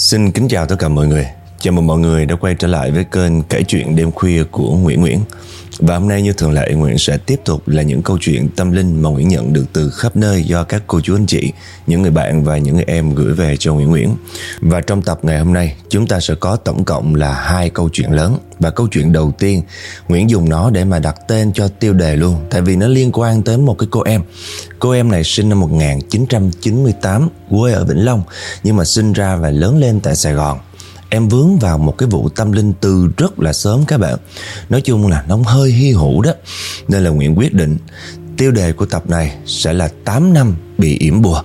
Xin kính chào tất cả mọi người. Chào mừng mọi người đã quay trở lại với kênh kể chuyện đêm khuya của Nguyễn Nguyễn. Và hôm nay như thường lệ, Nguyễn sẽ tiếp tục là những câu chuyện tâm linh mà Nguyễn nhận được từ khắp nơi do các cô chú anh chị, Những người bạn và những người em gửi về cho Nguyễn Nguyễn. Và trong tập ngày hôm nay, chúng ta sẽ có tổng cộng là hai câu chuyện lớn. Và câu chuyện đầu tiên, Nguyễn dùng nó để mà đặt tên cho tiêu đề luôn, Tại vì nó liên quan tới một cái cô em. Cô em này sinh năm 1998 quê ở Vĩnh Long, Nhưng mà sinh ra và lớn lên tại Sài Gòn em vướng vào một cái vụ tâm linh từ rất là sớm các bạn. Nói chung là nó hơi hy hữu đó. Nên là nguyện quyết định, tiêu đề của tập này sẽ là 8 năm bị yểm bùa.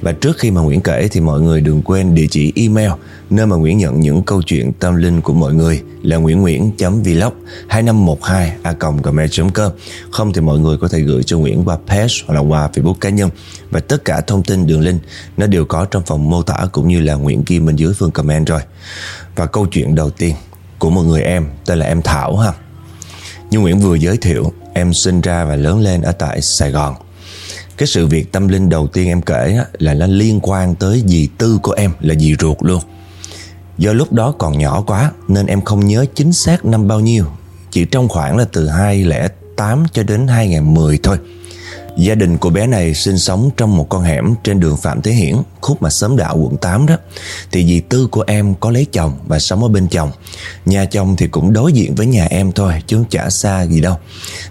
Và trước khi mà Nguyễn kể thì mọi người đừng quên địa chỉ email nơi mà Nguyễn nhận những câu chuyện tâm linh của mọi người là nguyễn.nguyễn.vlog 2512 a gmail.com Không thì mọi người có thể gửi cho Nguyễn qua page hoặc là qua Facebook cá nhân và tất cả thông tin đường link nó đều có trong phòng mô tả cũng như là Nguyễn Kim bên dưới phần comment rồi. Và câu chuyện đầu tiên của một người em tên là em Thảo ha. Như Nguyễn vừa giới thiệu, em sinh ra và lớn lên ở tại Sài Gòn cái sự việc tâm linh đầu tiên em kể là nó liên quan tới dì tư của em là dì ruột luôn do lúc đó còn nhỏ quá nên em không nhớ chính xác năm bao nhiêu chỉ trong khoảng là từ 2008 cho đến 2010 thôi Gia đình của bé này sinh sống trong một con hẻm trên đường Phạm Thế Hiển, khúc mà sớm đạo quận 8 đó. Thì dì Tư của em có lấy chồng và sống ở bên chồng. Nhà chồng thì cũng đối diện với nhà em thôi, chứ không chả xa gì đâu.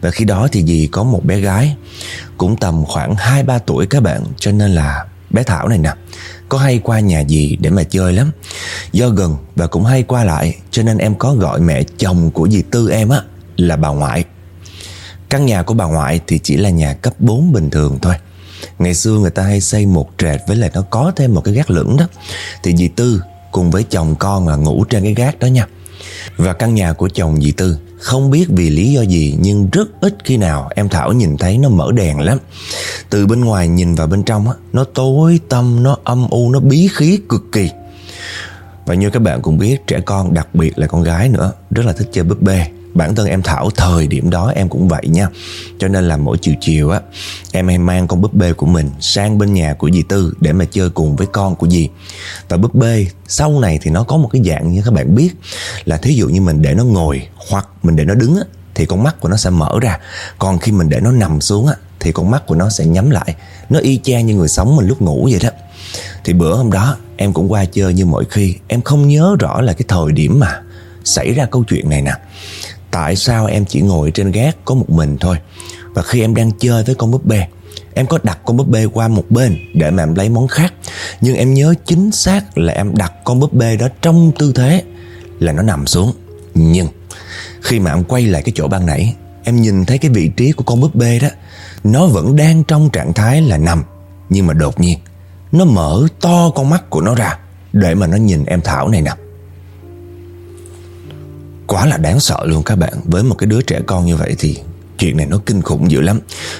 Và khi đó thì dì có một bé gái, cũng tầm khoảng 2-3 tuổi các bạn, cho nên là bé Thảo này nè, có hay qua nhà dì để mà chơi lắm. Do gần và cũng hay qua lại, Cho nên em có gọi mẹ chồng của dì Tư em á, Là bà ngoại. Căn nhà của bà ngoại thì chỉ là nhà cấp 4 bình thường thôi. Ngày xưa người ta hay xây một trệt với lại nó có thêm một cái gác lửng đó. Thì dì Tư cùng với chồng con là ngủ trên cái gác đó nha. Và căn nhà của chồng dì Tư. Không biết vì lý do gì nhưng rất ít khi nào em Thảo nhìn thấy nó mở đèn lắm. Từ bên ngoài nhìn vào bên trong á Nó tối tăm, nó âm u, nó bí khí cực kỳ. Và như các bạn cũng biết trẻ con đặc biệt là con gái nữa Rất là thích chơi búp bê bản thân em Thảo, thời điểm đó em cũng vậy nha. Cho nên là mỗi chiều chiều á, em hay mang con búp bê của mình sang bên nhà của dì Tư để mà chơi cùng với con của dì. Và búp bê, sau này thì nó có một cái dạng như các bạn biết, là thí dụ như mình để nó ngồi hoặc mình để nó đứng á, thì con mắt của nó sẽ mở ra. Còn khi mình để nó nằm xuống á, thì con mắt của nó sẽ nhắm lại. Nó y chang như người sống mình lúc ngủ vậy đó. Thì bữa hôm đó, em cũng qua chơi như mọi khi. Em không nhớ rõ là cái thời điểm mà xảy ra câu chuyện này nè. Tại sao em chỉ ngồi trên gác có một mình thôi? Và khi em đang chơi với con búp bê, Em có đặt con búp bê qua một bên Để mà em lấy món khác. Nhưng em nhớ chính xác là em đặt con búp bê đó Trong tư thế là nó nằm xuống. Nhưng khi mà em quay lại cái chỗ ban nãy, Em nhìn thấy cái vị trí của con búp bê đó, Nó vẫn đang trong trạng thái là nằm, Nhưng mà đột nhiên Nó mở to con mắt của nó ra Để mà nó nhìn em Thảo này nè quá là đáng sợ luôn các bạn. Với một cái đứa trẻ con như vậy thì chuyện này nó kinh khủng dữ lắm.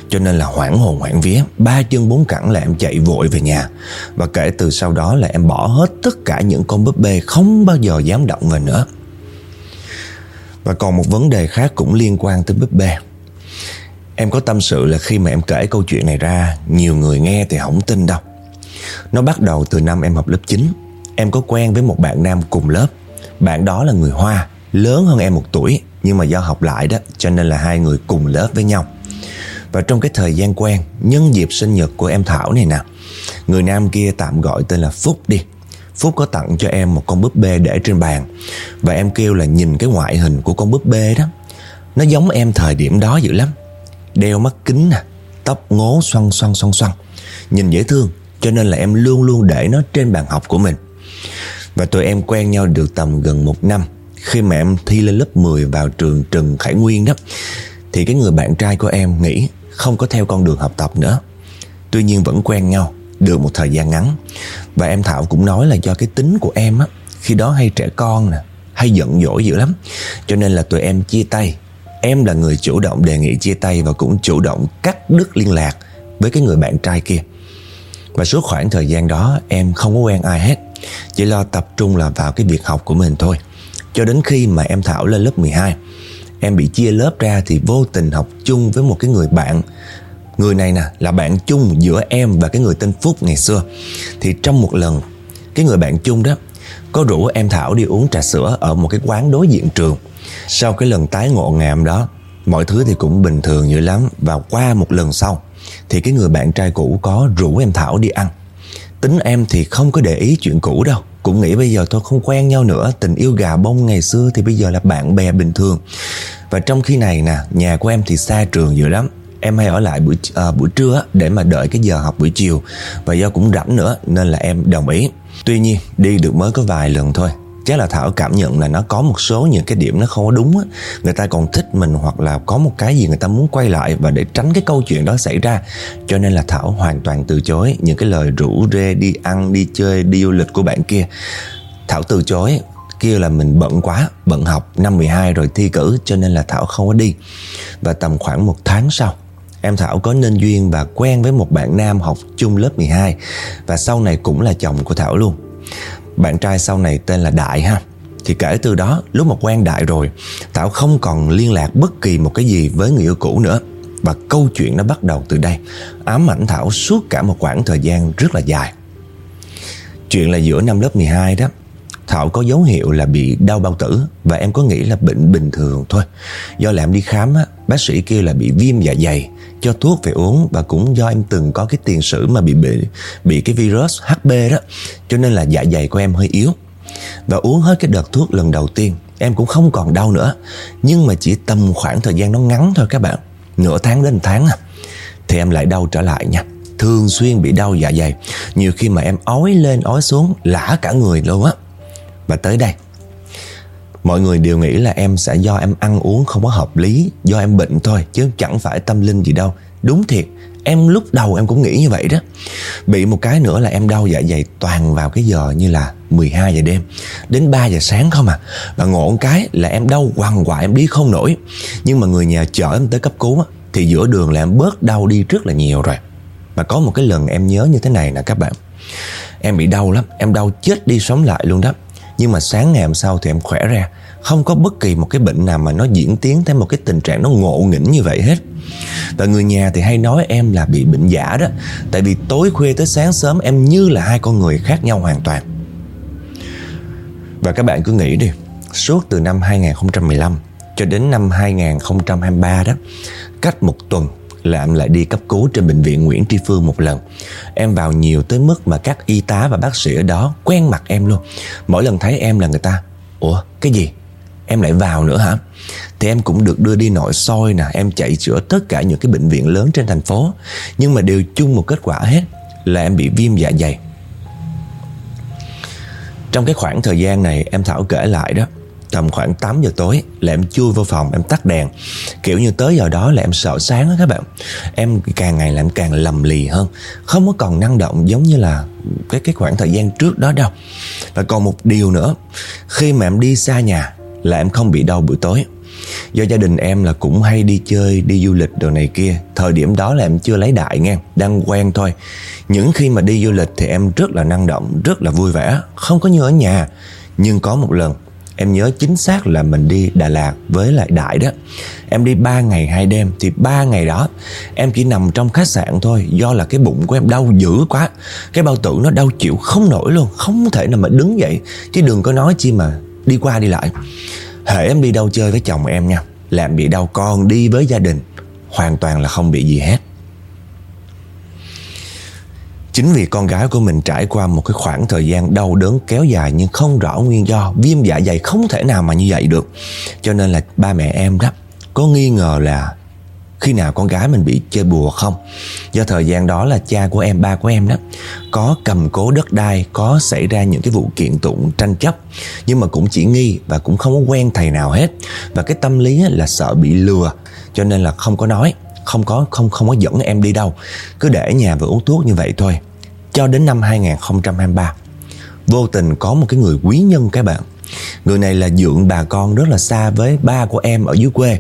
Cho nên là hoảng hồn, hoảng vía. Ba chân bốn cẳng là em chạy vội về nhà. Và kể từ sau đó là em bỏ hết tất cả những con búp bê không bao giờ dám động vào nữa. Và còn một vấn đề khác cũng liên quan tới búp bê. Em có tâm sự là khi mà em kể câu chuyện này ra, Nhiều người nghe thì không tin đâu. Nó bắt đầu từ năm em học lớp 9 Em có quen với một bạn nam cùng lớp. Bạn đó là người Hoa lớn hơn em một tuổi, nhưng mà do học lại đó, cho nên là hai người cùng lớp với nhau. Và trong cái thời gian quen, nhân dịp sinh nhật của em Thảo này nè, người nam kia tạm gọi tên là Phúc đi. Phúc có tặng cho em một con búp bê để trên bàn. Và em kêu là nhìn cái ngoại hình của con búp bê đó, Nó giống em thời điểm đó dữ lắm. Đeo mắt kính nè, Tóc ngố xoăn xoăn xoăn xoăn. Nhìn dễ thương, Cho nên là em luôn luôn để nó trên bàn học của mình. Và tụi em quen nhau được tầm gần một năm khi mà em thi lên lớp 10 vào trường Trần Khải Nguyên đó thì cái người bạn trai của em nghĩ không có theo con đường học tập nữa. Tuy nhiên vẫn quen nhau được một thời gian ngắn. Và em Thảo cũng nói là do cái tính của em á, khi đó hay trẻ con nè, hay giận dỗi dữ lắm. Cho nên là tụi em chia tay. Em là người chủ động đề nghị chia tay và cũng chủ động cắt đứt liên lạc với cái người bạn trai kia. Và suốt khoảng thời gian đó em không có quen ai hết Chỉ lo tập trung là vào cái việc học của mình thôi cho đến khi mà em Thảo lên lớp 12 Em bị chia lớp ra thì vô tình học chung với một cái người bạn. Người này nè, là bạn chung giữa em và cái người tên Phúc ngày xưa. Thì trong một lần, Cái người bạn chung đó, Có rủ em Thảo đi uống trà sữa Ở một cái quán đối diện trường. Sau cái lần tái ngộ ngàm đó, Mọi thứ thì cũng bình thường dữ lắm. Và qua một lần sau, Thì cái người bạn trai cũ có rủ em Thảo đi ăn. Tính em thì không có để ý chuyện cũ đâu. Cũng nghĩ bây giờ tôi không quen nhau nữa. Tình yêu gà bông ngày xưa thì bây giờ là bạn bè bình thường. Và trong khi này nè Nhà của em thì xa trường dữ lắm. Em hay ở lại buổi à, buổi trưa để mà đợi cái giờ học buổi chiều. Và do cũng rảnh nữa nên là em đồng ý. Tuy nhiên đi được mới có vài lần thôi chắc là Thảo cảm nhận là nó có một số những cái điểm nó không có đúng á. Người ta còn thích mình hoặc là có một cái gì người ta muốn quay lại và để tránh cái câu chuyện đó xảy ra. Cho nên là Thảo hoàn toàn từ chối những cái lời rủ rê đi ăn, đi chơi, đi du lịch của bạn kia. Thảo từ chối kia là mình bận quá, bận học, năm 12 rồi thi cử, cho nên là Thảo không có đi. Và tầm khoảng một tháng sau, Em Thảo có nên duyên và quen với một bạn nam học chung lớp 12 Và sau này cũng là chồng của Thảo luôn bạn trai sau này tên là Đại ha. Thì kể từ đó, lúc mà quen Đại rồi, Thảo không còn liên lạc bất kỳ một cái gì với người yêu cũ nữa. Và câu chuyện nó bắt đầu từ đây. Ám ảnh Thảo suốt cả một khoảng thời gian rất là dài. Chuyện là giữa năm lớp 12 đó Thảo có dấu hiệu là bị đau bao tử Và em có nghĩ là bệnh bình thường thôi. Do làm đi khám á, Bác sĩ kêu là bị viêm dạ dày Cho thuốc về uống Và cũng do em từng có cái tiền sử mà bị bị, bị cái virus HB đó Cho nên là dạ dày của em hơi yếu. Và uống hết cái đợt thuốc lần đầu tiên Em cũng không còn đau nữa. Nhưng mà chỉ tầm khoảng thời gian nó ngắn thôi các bạn Nửa tháng đến tháng à Thì em lại đau trở lại nha. Thường xuyên bị đau dạ dày Nhiều khi mà em ói lên ói xuống Lã cả người luôn á và tới đây. Mọi người đều nghĩ là em sẽ do em ăn uống không có hợp lý Do em bệnh thôi Chứ chẳng phải tâm linh gì đâu. Đúng thiệt Em lúc đầu em cũng nghĩ như vậy đó. Bị một cái nữa là em đau dạ dày toàn vào cái giờ như là 12 giờ đêm Đến 3 giờ sáng không à. Và ngộ một cái là em đau quằn quại em đi không nổi. Nhưng mà người nhà chở em tới cấp cứu á, Thì giữa đường là em bớt đau đi rất là nhiều rồi. Mà có một cái lần em nhớ như thế này nè các bạn. Em bị đau lắm Em đau chết đi sống lại luôn đó nhưng mà sáng ngày hôm sau thì em khỏe ra. Không có bất kỳ một cái bệnh nào mà nó diễn tiến Theo một cái tình trạng nó ngộ nghĩnh như vậy hết. Và người nhà thì hay nói em là bị bệnh giả đó. Tại vì tối khuya tới sáng sớm Em như là hai con người khác nhau hoàn toàn. Và các bạn cứ nghĩ đi, Suốt từ năm 2015 cho đến năm 2023 đó, Cách một tuần là em lại đi cấp cứu trên bệnh viện Nguyễn Tri Phương một lần. Em vào nhiều tới mức mà các y tá và bác sĩ ở đó quen mặt em luôn. Mỗi lần thấy em là người ta, ủa cái gì? Em lại vào nữa hả? Thì em cũng được đưa đi nội soi nè, em chạy chữa tất cả những cái bệnh viện lớn trên thành phố. Nhưng mà đều chung một kết quả hết là em bị viêm dạ dày. Trong cái khoảng thời gian này em Thảo kể lại đó tầm khoảng 8 giờ tối là em chui vô phòng, em tắt đèn. Kiểu như tới giờ đó là em sợ sáng á các bạn. Em càng ngày là em càng lầm lì hơn. Không có còn năng động giống như là cái cái khoảng thời gian trước đó đâu. Và còn một điều nữa, khi mà em đi xa nhà là em không bị đau buổi tối. Do gia đình em là cũng hay đi chơi, Đi du lịch đồ này kia. Thời điểm đó là em chưa lấy đại nghe, Đang quen thôi. Những khi mà đi du lịch thì em rất là năng động, Rất là vui vẻ. Không có như ở nhà, Nhưng có một lần Em nhớ chính xác là mình đi Đà Lạt với lại Đại đó. Em đi 3 ngày 2 đêm, Thì 3 ngày đó, Em chỉ nằm trong khách sạn thôi, Do là cái bụng của em đau dữ quá. Cái bao tử nó đau chịu không nổi luôn, Không thể nào mà đứng dậy. Chứ đừng có nói chi mà đi qua đi lại. Hệ em đi đâu chơi với chồng em nha, Làm bị đau con đi với gia đình, Hoàn toàn là không bị gì hết. Chính vì con gái của mình trải qua một cái khoảng thời gian đau đớn kéo dài nhưng không rõ nguyên do, viêm dạ dày không thể nào mà như vậy được. Cho nên là ba mẹ em đó có nghi ngờ là khi nào con gái mình bị chơi bùa không. Do thời gian đó là cha của em, ba của em đó Có cầm cố đất đai Có xảy ra những cái vụ kiện tụng tranh chấp. Nhưng mà cũng chỉ nghi Và cũng không có quen thầy nào hết. Và cái tâm lý là sợ bị lừa Cho nên là không có nói. Không có, không không có dẫn em đi đâu. Cứ để nhà và uống thuốc như vậy thôi. Cho đến năm 2023 Vô tình có một cái người quý nhân các bạn. Người này là dượng bà con rất là xa với ba của em ở dưới quê.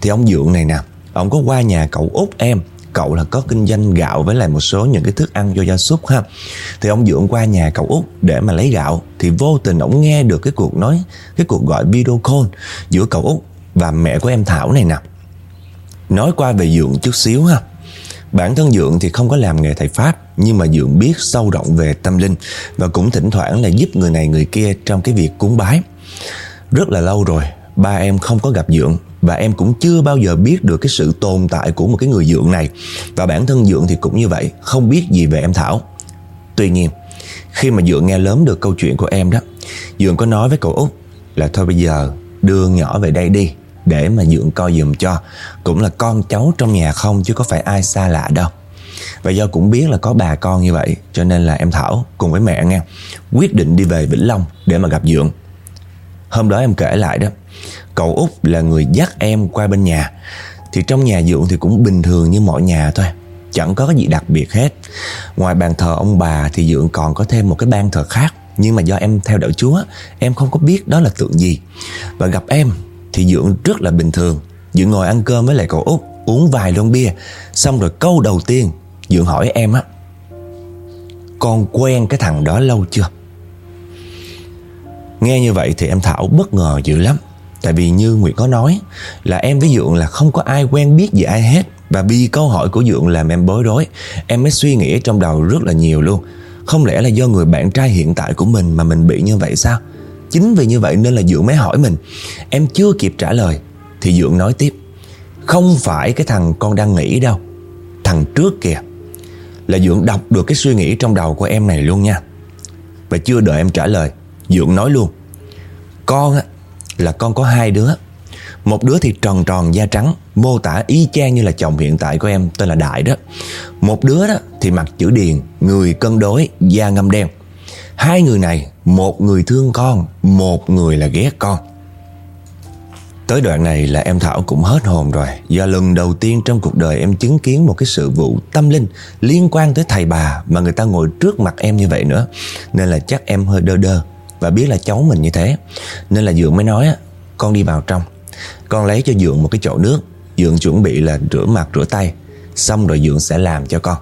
Thì ông dượng này nè, Ông có qua nhà cậu út em. Cậu là có kinh doanh gạo với lại một số những cái thức ăn cho gia súc ha. Thì ông dượng qua nhà cậu út để mà lấy gạo. Thì vô tình ông nghe được cái cuộc nói, Cái cuộc gọi video call giữa cậu út và mẹ của em Thảo này nè. Nói qua về dượng chút xíu ha. Bản thân Dượng thì không có làm nghề thầy Pháp, Nhưng mà Dượng biết sâu rộng về tâm linh Và cũng thỉnh thoảng là giúp người này người kia trong cái việc cúng bái. Rất là lâu rồi, Ba em không có gặp Dượng Và em cũng chưa bao giờ biết được cái sự tồn tại của một cái người Dượng này. Và bản thân Dượng thì cũng như vậy, Không biết gì về em Thảo. Tuy nhiên, Khi mà Dượng nghe lớn được câu chuyện của em đó, Dượng có nói với cậu Út Là thôi bây giờ, đưa nhỏ về đây đi để mà Dượng coi dùm cho. Cũng là con cháu trong nhà không, chứ có phải ai xa lạ đâu. Và do cũng biết là có bà con như vậy, Cho nên là em Thảo cùng với mẹ nghe, Quyết định đi về Vĩnh Long để mà gặp Dượng. Hôm đó em kể lại đó, Cậu Út là người dắt em qua bên nhà. Thì trong nhà Dượng thì cũng bình thường như mọi nhà thôi, Chẳng có cái gì đặc biệt hết. Ngoài bàn thờ ông bà thì Dượng còn có thêm một cái ban thờ khác, Nhưng mà do em theo đạo Chúa, Em không có biết đó là tượng gì. Và gặp em thì Dưỡng rất là bình thường. Dưỡng ngồi ăn cơm với lại cậu Út, Uống vài lon bia. Xong rồi câu đầu tiên, Dưỡng hỏi em á, Con quen cái thằng đó lâu chưa? Nghe như vậy thì em Thảo bất ngờ dữ lắm. Tại vì như Nguyệt có nói Là em với Dượng là không có ai quen biết gì ai hết. Và vì câu hỏi của Dượng làm em bối rối, Em mới suy nghĩ trong đầu rất là nhiều luôn. Không lẽ là do người bạn trai hiện tại của mình Mà mình bị như vậy sao? Chính vì như vậy nên là Dượng mới hỏi mình. Em chưa kịp trả lời Thì Dượng nói tiếp. Không phải cái thằng con đang nghĩ đâu Thằng trước kìa. Là Dượng đọc được cái suy nghĩ trong đầu của em này luôn nha. Và chưa đợi em trả lời Dượng nói luôn. Con á là con có hai đứa. Một đứa thì tròn tròn da trắng Mô tả y chang như là chồng hiện tại của em Tên là Đại đó. Một đứa đó thì mặt chữ điền Người cân đối, da ngâm đen. Hai người này, Một người thương con, Một người là ghét con. Tới đoạn này là em Thảo cũng hết hồn rồi. Do lần đầu tiên trong cuộc đời em chứng kiến một cái sự vụ tâm linh Liên quan tới thầy bà Mà người ta ngồi trước mặt em như vậy nữa, Nên là chắc em hơi đơ đơ Và biết là cháu mình như thế. Nên là Dượng mới nói Con đi vào trong. Con lấy cho Dượng một cái chậu nước. Dượng chuẩn bị là rửa mặt, rửa tay. Xong rồi Dượng sẽ làm cho con.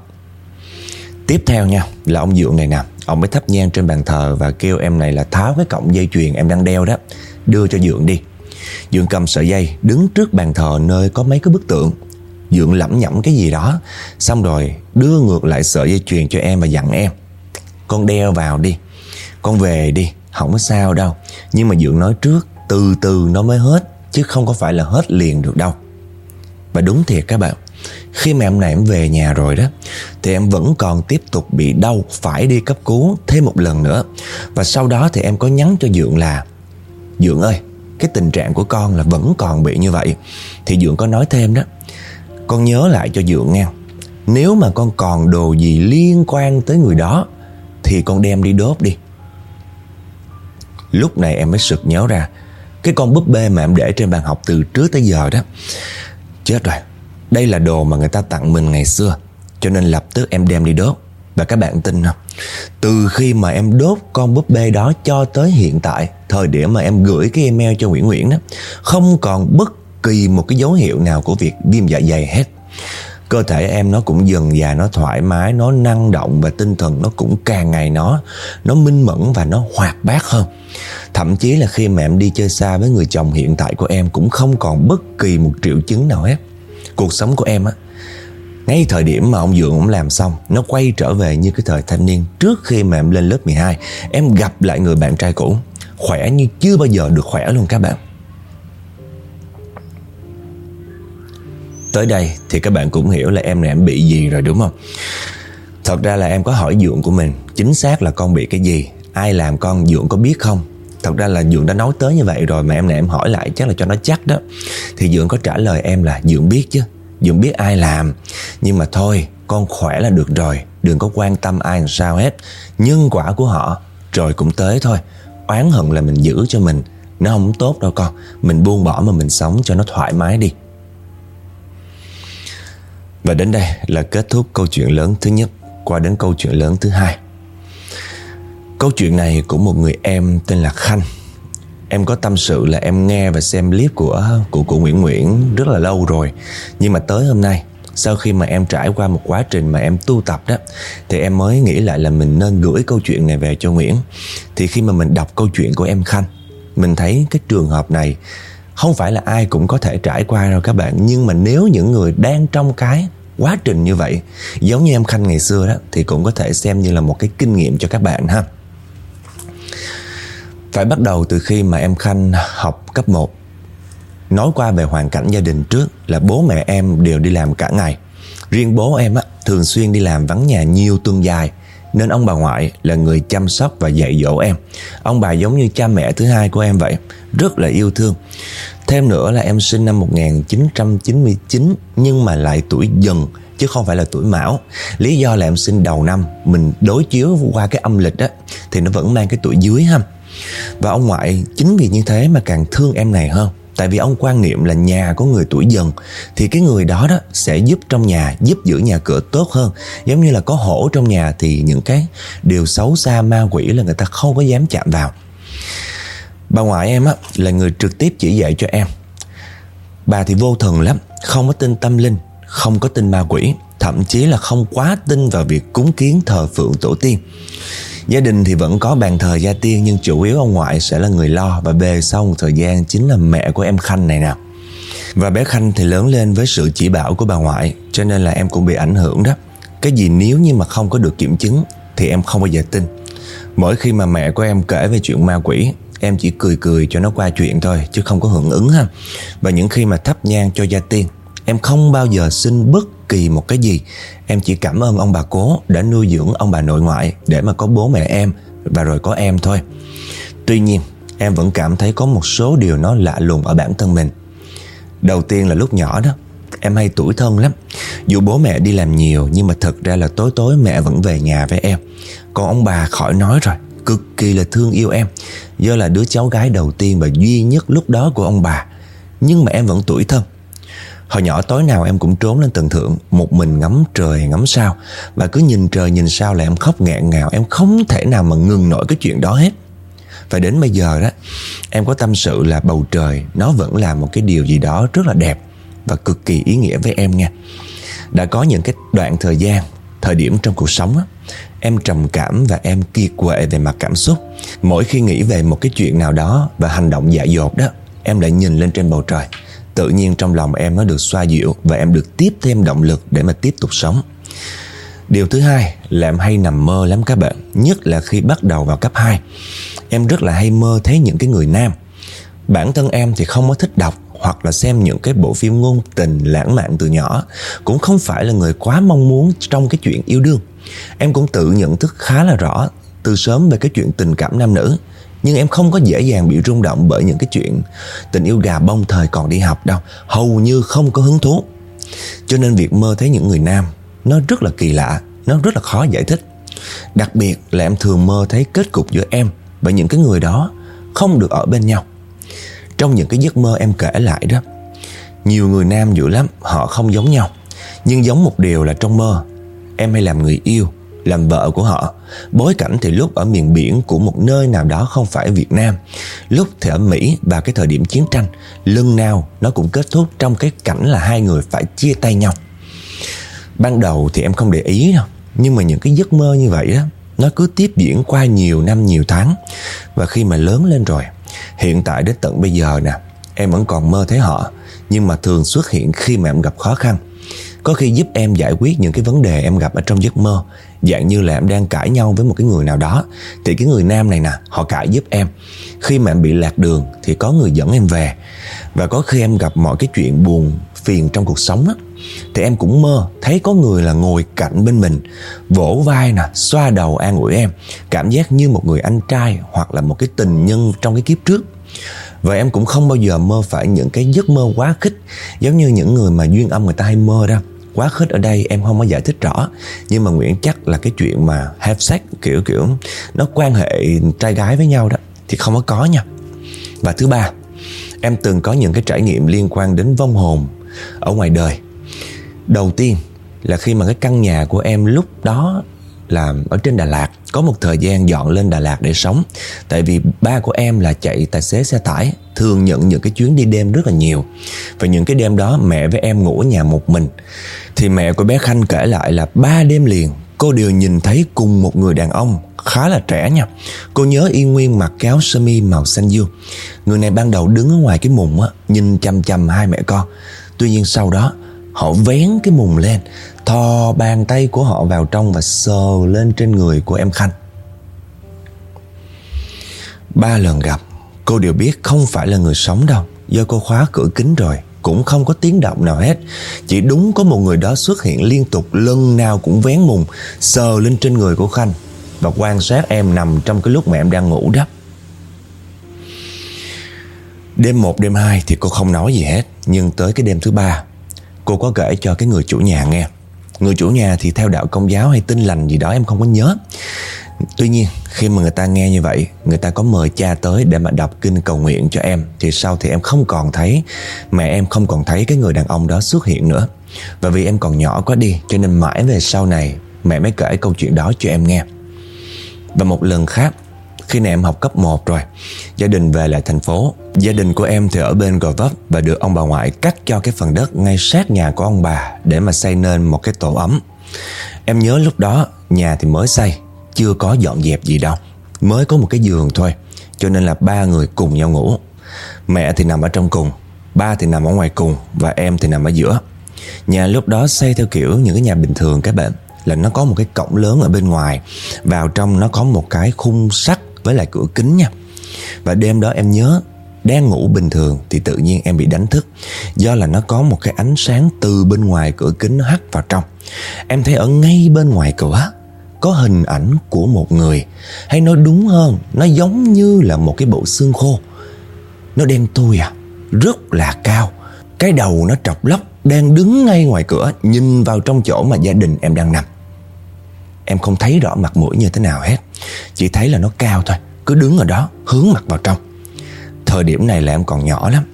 Tiếp theo nha, là ông Dượng này nè Ông mới thắp nhang trên bàn thờ Và kêu em này là tháo cái cọng dây chuyền em đang đeo đó, Đưa cho Dượng đi. Dượng cầm sợi dây, Đứng trước bàn thờ nơi có mấy cái bức tượng. Dượng lẩm nhẩm cái gì đó, Xong rồi đưa ngược lại sợi dây chuyền cho em Và dặn em, Con đeo vào đi, Con về đi, Không có sao đâu. Nhưng mà Dượng nói trước, Từ từ nó mới hết, Chứ không có phải là hết liền được đâu. Và đúng thiệt các bạn khi mà em này em về nhà rồi đó, Thì em vẫn còn tiếp tục bị đau, Phải đi cấp cứu thêm một lần nữa. Và sau đó thì em có nhắn cho Dượng là, Dượng ơi, Cái tình trạng của con là vẫn còn bị như vậy. Thì Dượng có nói thêm đó, Con nhớ lại cho Dượng nghe, Nếu mà con còn đồ gì liên quan tới người đó, Thì con đem đi đốt đi. Lúc này em mới sực nhớ ra, Cái con búp bê mà em để trên bàn học từ trước tới giờ đó, Chết rồi đây là đồ mà người ta tặng mình ngày xưa, Cho nên lập tức em đem đi đốt. Và các bạn tin không? Từ khi mà em đốt con búp bê đó cho tới hiện tại, Thời điểm mà em gửi cái email cho Nguyễn Nguyễn đó, Không còn bất kỳ một cái dấu hiệu nào của việc viêm dạ dày hết. Cơ thể em nó cũng dần già, nó thoải mái, nó năng động và tinh thần nó cũng càng ngày nó nó minh mẫn và nó hoạt bát hơn. Thậm chí là khi mà em đi chơi xa với người chồng hiện tại của em cũng không còn bất kỳ một triệu chứng nào hết cuộc sống của em á. Ngay thời điểm mà ông Dượng ông làm xong, Nó quay trở về như cái thời thanh niên Trước khi mà em lên lớp 12 Em gặp lại người bạn trai cũ. Khỏe như chưa bao giờ được khỏe luôn các bạn. Tới đây thì các bạn cũng hiểu là em này em bị gì rồi, đúng không? Thật ra là em có hỏi Dượng của mình, Chính xác là con bị cái gì, Ai làm con, Dượng có biết không? Thật ra là Dượng đã nói tới như vậy rồi Mà em này em hỏi lại, chắc là cho nó chắc đó. Thì Dượng có trả lời em là, Dượng biết chứ, Dượng biết ai làm. Nhưng mà thôi, con khỏe là được rồi, Đừng có quan tâm ai làm sao hết. Nhân quả của họ, rồi cũng tới thôi. Oán hận là mình giữ cho mình, Nó không tốt đâu con. Mình buông bỏ mà mình sống cho nó thoải mái đi. Và đến đây là kết thúc câu chuyện lớn thứ nhất. Qua đến câu chuyện lớn thứ hai. Câu chuyện này của một người em tên là Khanh. Em có tâm sự là em nghe và xem clip của của của Nguyễn Nguyễn rất là lâu rồi. Nhưng mà tới hôm nay sau khi mà em trải qua một quá trình mà em tu tập đó thì em mới nghĩ lại là mình nên gửi câu chuyện này về cho Nguyễn. Thì khi mà mình đọc câu chuyện của em Khanh, mình thấy cái trường hợp này không phải là ai cũng có thể trải qua đâu các bạn, nhưng mà nếu những người đang trong cái quá trình như vậy giống như em khanh ngày xưa đó thì cũng có thể xem như là một cái kinh nghiệm cho các bạn ha phải bắt đầu từ khi mà em khanh học cấp 1 nói qua về hoàn cảnh gia đình trước là bố mẹ em đều đi làm cả ngày riêng bố em á thường xuyên đi làm vắng nhà nhiều tuần dài nên ông bà ngoại là người chăm sóc và dạy dỗ em. Ông bà giống như cha mẹ thứ hai của em vậy, rất là yêu thương. Thêm nữa là em sinh năm 1999 nhưng mà lại tuổi dần chứ không phải là tuổi mão. Lý do là em sinh đầu năm, mình đối chiếu qua cái âm lịch á thì nó vẫn mang cái tuổi dưới ha. Và ông ngoại chính vì như thế mà càng thương em này hơn. Tại vì ông quan niệm là nhà có người tuổi dần Thì cái người đó đó sẽ giúp trong nhà Giúp giữ nhà cửa tốt hơn Giống như là có hổ trong nhà Thì những cái điều xấu xa ma quỷ là người ta không có dám chạm vào Bà ngoại em á là người trực tiếp chỉ dạy cho em Bà thì vô thần lắm Không có tin tâm linh không có tin ma quỷ, Thậm chí là không quá tin vào việc cúng kiến thờ phượng tổ tiên Gia đình thì vẫn có bàn thờ gia tiên, nhưng chủ yếu ông ngoại sẽ là người lo và về sau một thời gian chính là mẹ của em Khanh này nè. Và bé Khanh thì lớn lên với sự chỉ bảo của bà ngoại, cho nên là em cũng bị ảnh hưởng đó. Cái gì nếu như mà không có được kiểm chứng, thì em không bao giờ tin. Mỗi khi mà mẹ của em kể về chuyện ma quỷ, Em chỉ cười cười cho nó qua chuyện thôi, Chứ không có hưởng ứng ha Và những khi mà thắp nhang cho gia tiên Em không bao giờ xin bất kỳ một cái gì. Em chỉ cảm ơn ông bà cố đã nuôi dưỡng ông bà nội ngoại Để mà có bố mẹ em và rồi có em thôi. Tuy nhiên, em vẫn cảm thấy có một số điều nó lạ lùng ở bản thân mình. Đầu tiên là lúc nhỏ đó, Em hay tuổi thân lắm. Dù bố mẹ đi làm nhiều, Nhưng mà thật ra là tối tối mẹ vẫn về nhà với em. Còn ông bà khỏi nói rồi, Cực kỳ là thương yêu em. Do là đứa cháu gái đầu tiên và duy nhất lúc đó của ông bà. Nhưng mà em vẫn tuổi thân. Hồi nhỏ tối nào em cũng trốn lên tầng thượng, Một mình ngắm trời, ngắm sao. Và cứ nhìn trời, nhìn sao là em khóc nghẹn ngào, Em không thể nào mà ngừng nổi cái chuyện đó hết. Và đến bây giờ đó, Em có tâm sự là bầu trời, Nó vẫn là một cái điều gì đó rất là đẹp Và cực kỳ ý nghĩa với em nha. Đã có những cái đoạn thời gian, Thời điểm trong cuộc sống á, Em trầm cảm và em kiệt quệ về mặt cảm xúc. Mỗi khi nghĩ về một cái chuyện nào đó Và hành động dại dột đó, Em lại nhìn lên trên bầu trời. Tự nhiên trong lòng em nó được xoa dịu Và em được tiếp thêm động lực để mà tiếp tục sống. Điều thứ hai là em hay nằm mơ lắm các bạn, Nhất là khi bắt đầu vào cấp 2 Em rất là hay mơ thấy những cái người nam. Bản thân em thì không có thích đọc Hoặc là xem những cái bộ phim ngôn tình lãng mạn từ nhỏ, Cũng không phải là người quá mong muốn trong cái chuyện yêu đương. Em cũng tự nhận thức khá là rõ Từ sớm về cái chuyện tình cảm nam nữ nhưng em không có dễ dàng bị rung động bởi những cái chuyện tình yêu gà bông thời còn đi học đâu. Hầu như không có hứng thú. Cho nên việc mơ thấy những người nam, nó rất là kỳ lạ, nó rất là khó giải thích. Đặc biệt là em thường mơ thấy kết cục giữa em và những cái người đó không được ở bên nhau. Trong những cái giấc mơ em kể lại đó, nhiều người nam dữ lắm, họ không giống nhau. Nhưng giống một điều là trong mơ, em hay làm người yêu làm vợ của họ. Bối cảnh thì lúc ở miền biển của một nơi nào đó không phải Việt Nam, lúc thì ở Mỹ và cái thời điểm chiến tranh, lưng nào nó cũng kết thúc trong cái cảnh là hai người phải chia tay nhau. Ban đầu thì em không để ý đâu, nhưng mà những cái giấc mơ như vậy đó, nó cứ tiếp diễn qua nhiều năm nhiều tháng và khi mà lớn lên rồi, hiện tại đến tận bây giờ nè, em vẫn còn mơ thấy họ, nhưng mà thường xuất hiện khi mà em gặp khó khăn có khi giúp em giải quyết những cái vấn đề em gặp ở trong giấc mơ Dạng như là em đang cãi nhau với một cái người nào đó. Thì cái người nam này nè, Họ cãi giúp em. Khi mà em bị lạc đường Thì có người dẫn em về. Và có khi em gặp mọi cái chuyện buồn, Phiền trong cuộc sống á, Thì em cũng mơ Thấy có người là ngồi cạnh bên mình, Vỗ vai nè, Xoa đầu an ủi em. Cảm giác như một người anh trai Hoặc là một cái tình nhân trong cái kiếp trước. Và em cũng không bao giờ mơ phải những cái giấc mơ quá khích, Giống như những người mà duyên âm người ta hay mơ đâu quá khích ở đây, em không có giải thích rõ. Nhưng mà Nguyễn chắc là cái chuyện mà have sex, kiểu kiểu, nó quan hệ trai gái với nhau đó, thì không có có nha. Và thứ ba, em từng có những cái trải nghiệm liên quan đến vong hồn ở ngoài đời. Đầu tiên là khi mà cái căn nhà của em lúc đó là ở trên Đà Lạt, có một thời gian dọn lên Đà Lạt để sống. Tại vì ba của em là chạy tài xế xe tải, thường nhận những cái chuyến đi đêm rất là nhiều. Và những cái đêm đó mẹ với em ngủ ở nhà một mình thì mẹ của bé Khanh kể lại là ba đêm liền, cô đều nhìn thấy cùng một người đàn ông khá là trẻ nha. Cô nhớ y nguyên mặc kéo sơ mi màu xanh dương. Người này ban đầu đứng ở ngoài cái mùng á, nhìn chăm chăm hai mẹ con. Tuy nhiên sau đó, Họ vén cái mùng lên, Thò bàn tay của họ vào trong Và sờ lên trên người của em Khanh. Ba lần gặp, Cô đều biết không phải là người sống đâu. Do cô khóa cửa kính rồi cũng không có tiếng động nào hết. Chỉ đúng có một người đó xuất hiện liên tục Lần nào cũng vén mùng Sờ lên trên người của Khanh. Và quan sát em nằm trong cái lúc mà em đang ngủ đó. Đêm 1, đêm 2 thì cô không nói gì hết Nhưng tới cái đêm thứ ba Cô có kể cho cái người chủ nhà nghe. Người chủ nhà thì theo đạo công giáo hay tin lành gì đó em không có nhớ. Tuy nhiên, khi mà người ta nghe như vậy, Người ta có mời cha tới để mà đọc kinh cầu nguyện cho em, Thì sau thì em không còn thấy, Mẹ em không còn thấy cái người đàn ông đó xuất hiện nữa. Và vì em còn nhỏ quá đi, Cho nên mãi về sau này, Mẹ mới kể câu chuyện đó cho em nghe. Và một lần khác, khi này em học cấp 1 rồi, Gia đình về lại thành phố. Gia đình của em thì ở bên Gò Vấp Và được ông bà ngoại cắt cho cái phần đất ngay sát nhà của ông bà Để mà xây nên một cái tổ ấm. Em nhớ lúc đó, nhà thì mới xây chưa có dọn dẹp gì đâu. Mới có một cái giường thôi, Cho nên là ba người cùng nhau ngủ. Mẹ thì nằm ở trong cùng, Ba thì nằm ở ngoài cùng Và em thì nằm ở giữa. Nhà lúc đó xây theo kiểu những cái nhà bình thường các bạn, Là nó có một cái cổng lớn ở bên ngoài. Vào trong nó có một cái khung sắt với lại cửa kính nha. Và đêm đó em nhớ, đang ngủ bình thường thì tự nhiên em bị đánh thức. Do là nó có một cái ánh sáng từ bên ngoài cửa kính nó hắt vào trong. Em thấy ở ngay bên ngoài cửa có hình ảnh của một người. Hay nói đúng hơn, nó giống như là một cái bộ xương khô. Nó đen thui à rất là cao. Cái đầu nó trọc lóc, đang đứng ngay ngoài cửa, nhìn vào trong chỗ mà gia đình em đang nằm. Em không thấy rõ mặt mũi như thế nào hết, chỉ thấy là nó cao thôi, Cứ đứng ở đó, hướng mặt vào trong. Thời điểm này là em còn nhỏ lắm,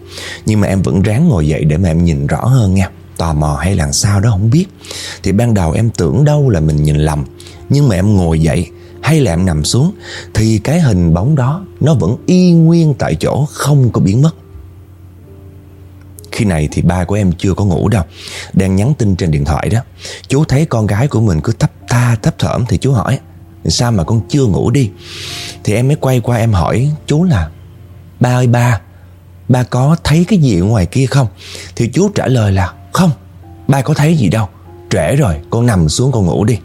Nhưng mà em vẫn ráng ngồi dậy để mà em nhìn rõ hơn nha. Tò mò hay là sao đó không biết. Thì ban đầu em tưởng đâu là mình nhìn lầm. Nhưng mà em ngồi dậy, hay là em nằm xuống, Thì cái hình bóng đó Nó vẫn y nguyên tại chỗ, Không có biến mất. Khi này thì ba của em chưa có ngủ đâu, Đang nhắn tin trên điện thoại đó. Chú thấy con gái của mình cứ thấp tha, thấp thởm Thì chú hỏi, Sao mà con chưa ngủ đi? Thì em mới quay qua em hỏi, chú là, Ba ơi ba Ba có thấy cái gì ở ngoài kia không? Thì chú trả lời là không, Ba có thấy gì đâu. Trễ rồi con nằm xuống con ngủ đi.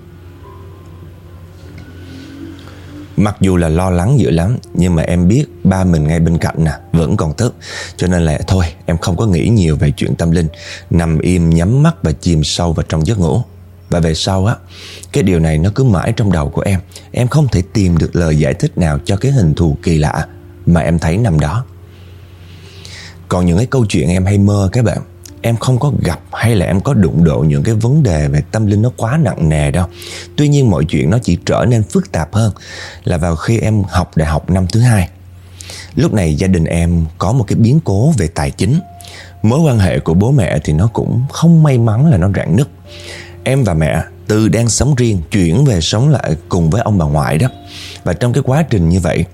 Mặc dù là lo lắng dữ lắm, Nhưng mà em biết ba mình ngay bên cạnh nè, Vẫn còn thức. Cho nên là thôi, em không có nghĩ nhiều về chuyện tâm linh. Nằm im, nhắm mắt và chìm sâu vào trong giấc ngủ. Và về sau á, Cái điều này nó cứ mãi trong đầu của em. Em không thể tìm được lời giải thích nào Cho cái hình thù kỳ lạ Mà em thấy nằm đó. Còn những cái câu chuyện em hay mơ các bạn Em không có gặp hay là em có đụng độ những cái vấn đề về tâm linh nó quá nặng nề đâu. Tuy nhiên mọi chuyện nó chỉ trở nên phức tạp hơn Là vào khi em học đại học năm thứ hai. Lúc này gia đình em có một cái biến cố về tài chính. Mối quan hệ của bố mẹ thì nó cũng không may mắn là nó rạn nứt. Em và mẹ từ đang sống riêng chuyển về sống lại cùng với ông bà ngoại đó. Và trong cái quá trình như vậy,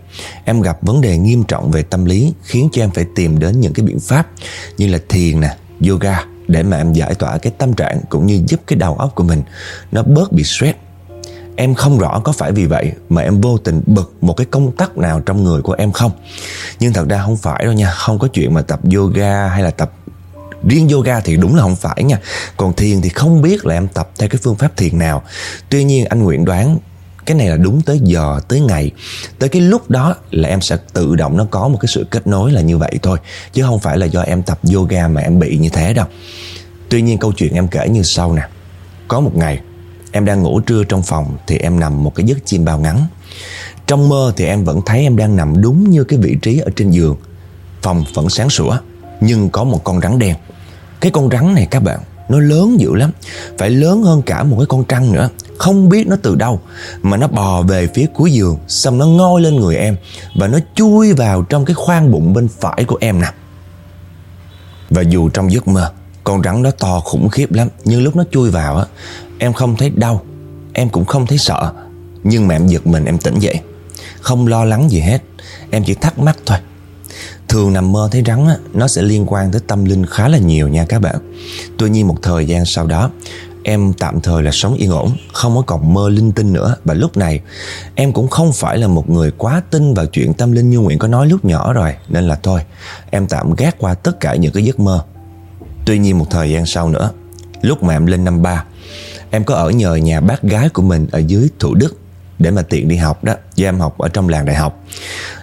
em gặp vấn đề nghiêm trọng về tâm lý khiến cho em phải tìm đến những cái biện pháp như là thiền nè, yoga để mà em giải tỏa cái tâm trạng cũng như giúp cái đầu óc của mình nó bớt bị stress. Em không rõ có phải vì vậy mà em vô tình bực một cái công tắc nào trong người của em không. Nhưng thật ra không phải đâu nha, không có chuyện mà tập yoga hay là tập Riêng yoga thì đúng là không phải nha Còn thiền thì không biết là em tập theo cái phương pháp thiền nào Tuy nhiên anh Nguyện đoán cái này là đúng tới giờ, tới ngày. Tới cái lúc đó là em sẽ tự động nó có một cái sự kết nối là như vậy thôi Chứ không phải là do em tập yoga mà em bị như thế đâu. Tuy nhiên câu chuyện em kể như sau nè. Có một ngày Em đang ngủ trưa trong phòng Thì em nằm một cái giấc chim bao ngắn. Trong mơ thì em vẫn thấy em đang nằm đúng như cái vị trí ở trên giường. Phòng vẫn sáng sủa Nhưng có một con rắn đen. Cái con rắn này các bạn nó lớn dữ lắm. Phải lớn hơn cả một cái con trăng nữa. Không biết nó từ đâu, Mà nó bò về phía cuối giường, Xong nó ngoi lên người em, Và nó chui vào trong cái khoang bụng bên phải của em nè. Và dù trong giấc mơ, Con rắn đó to khủng khiếp lắm, Nhưng lúc nó chui vào á, Em không thấy đau, Em cũng không thấy sợ. Nhưng mà em giật mình, em tỉnh dậy. Không lo lắng gì hết, Em chỉ thắc mắc thôi. Thường nằm mơ thấy rắn á, nó sẽ liên quan tới tâm linh khá là nhiều nha các bạn. Tuy nhiên một thời gian sau đó, em tạm thời là sống yên ổn, không có còn mơ linh tinh nữa và lúc này em cũng không phải là một người quá tin vào chuyện tâm linh như Nguyện có nói lúc nhỏ rồi, nên là thôi, em tạm gác qua tất cả những cái giấc mơ. Tuy nhiên một thời gian sau nữa, Lúc mà em lên năm ba Em có ở nhờ nhà bác gái của mình Ở dưới Thủ Đức để mà tiện đi học đó. Do em học ở trong làng đại học.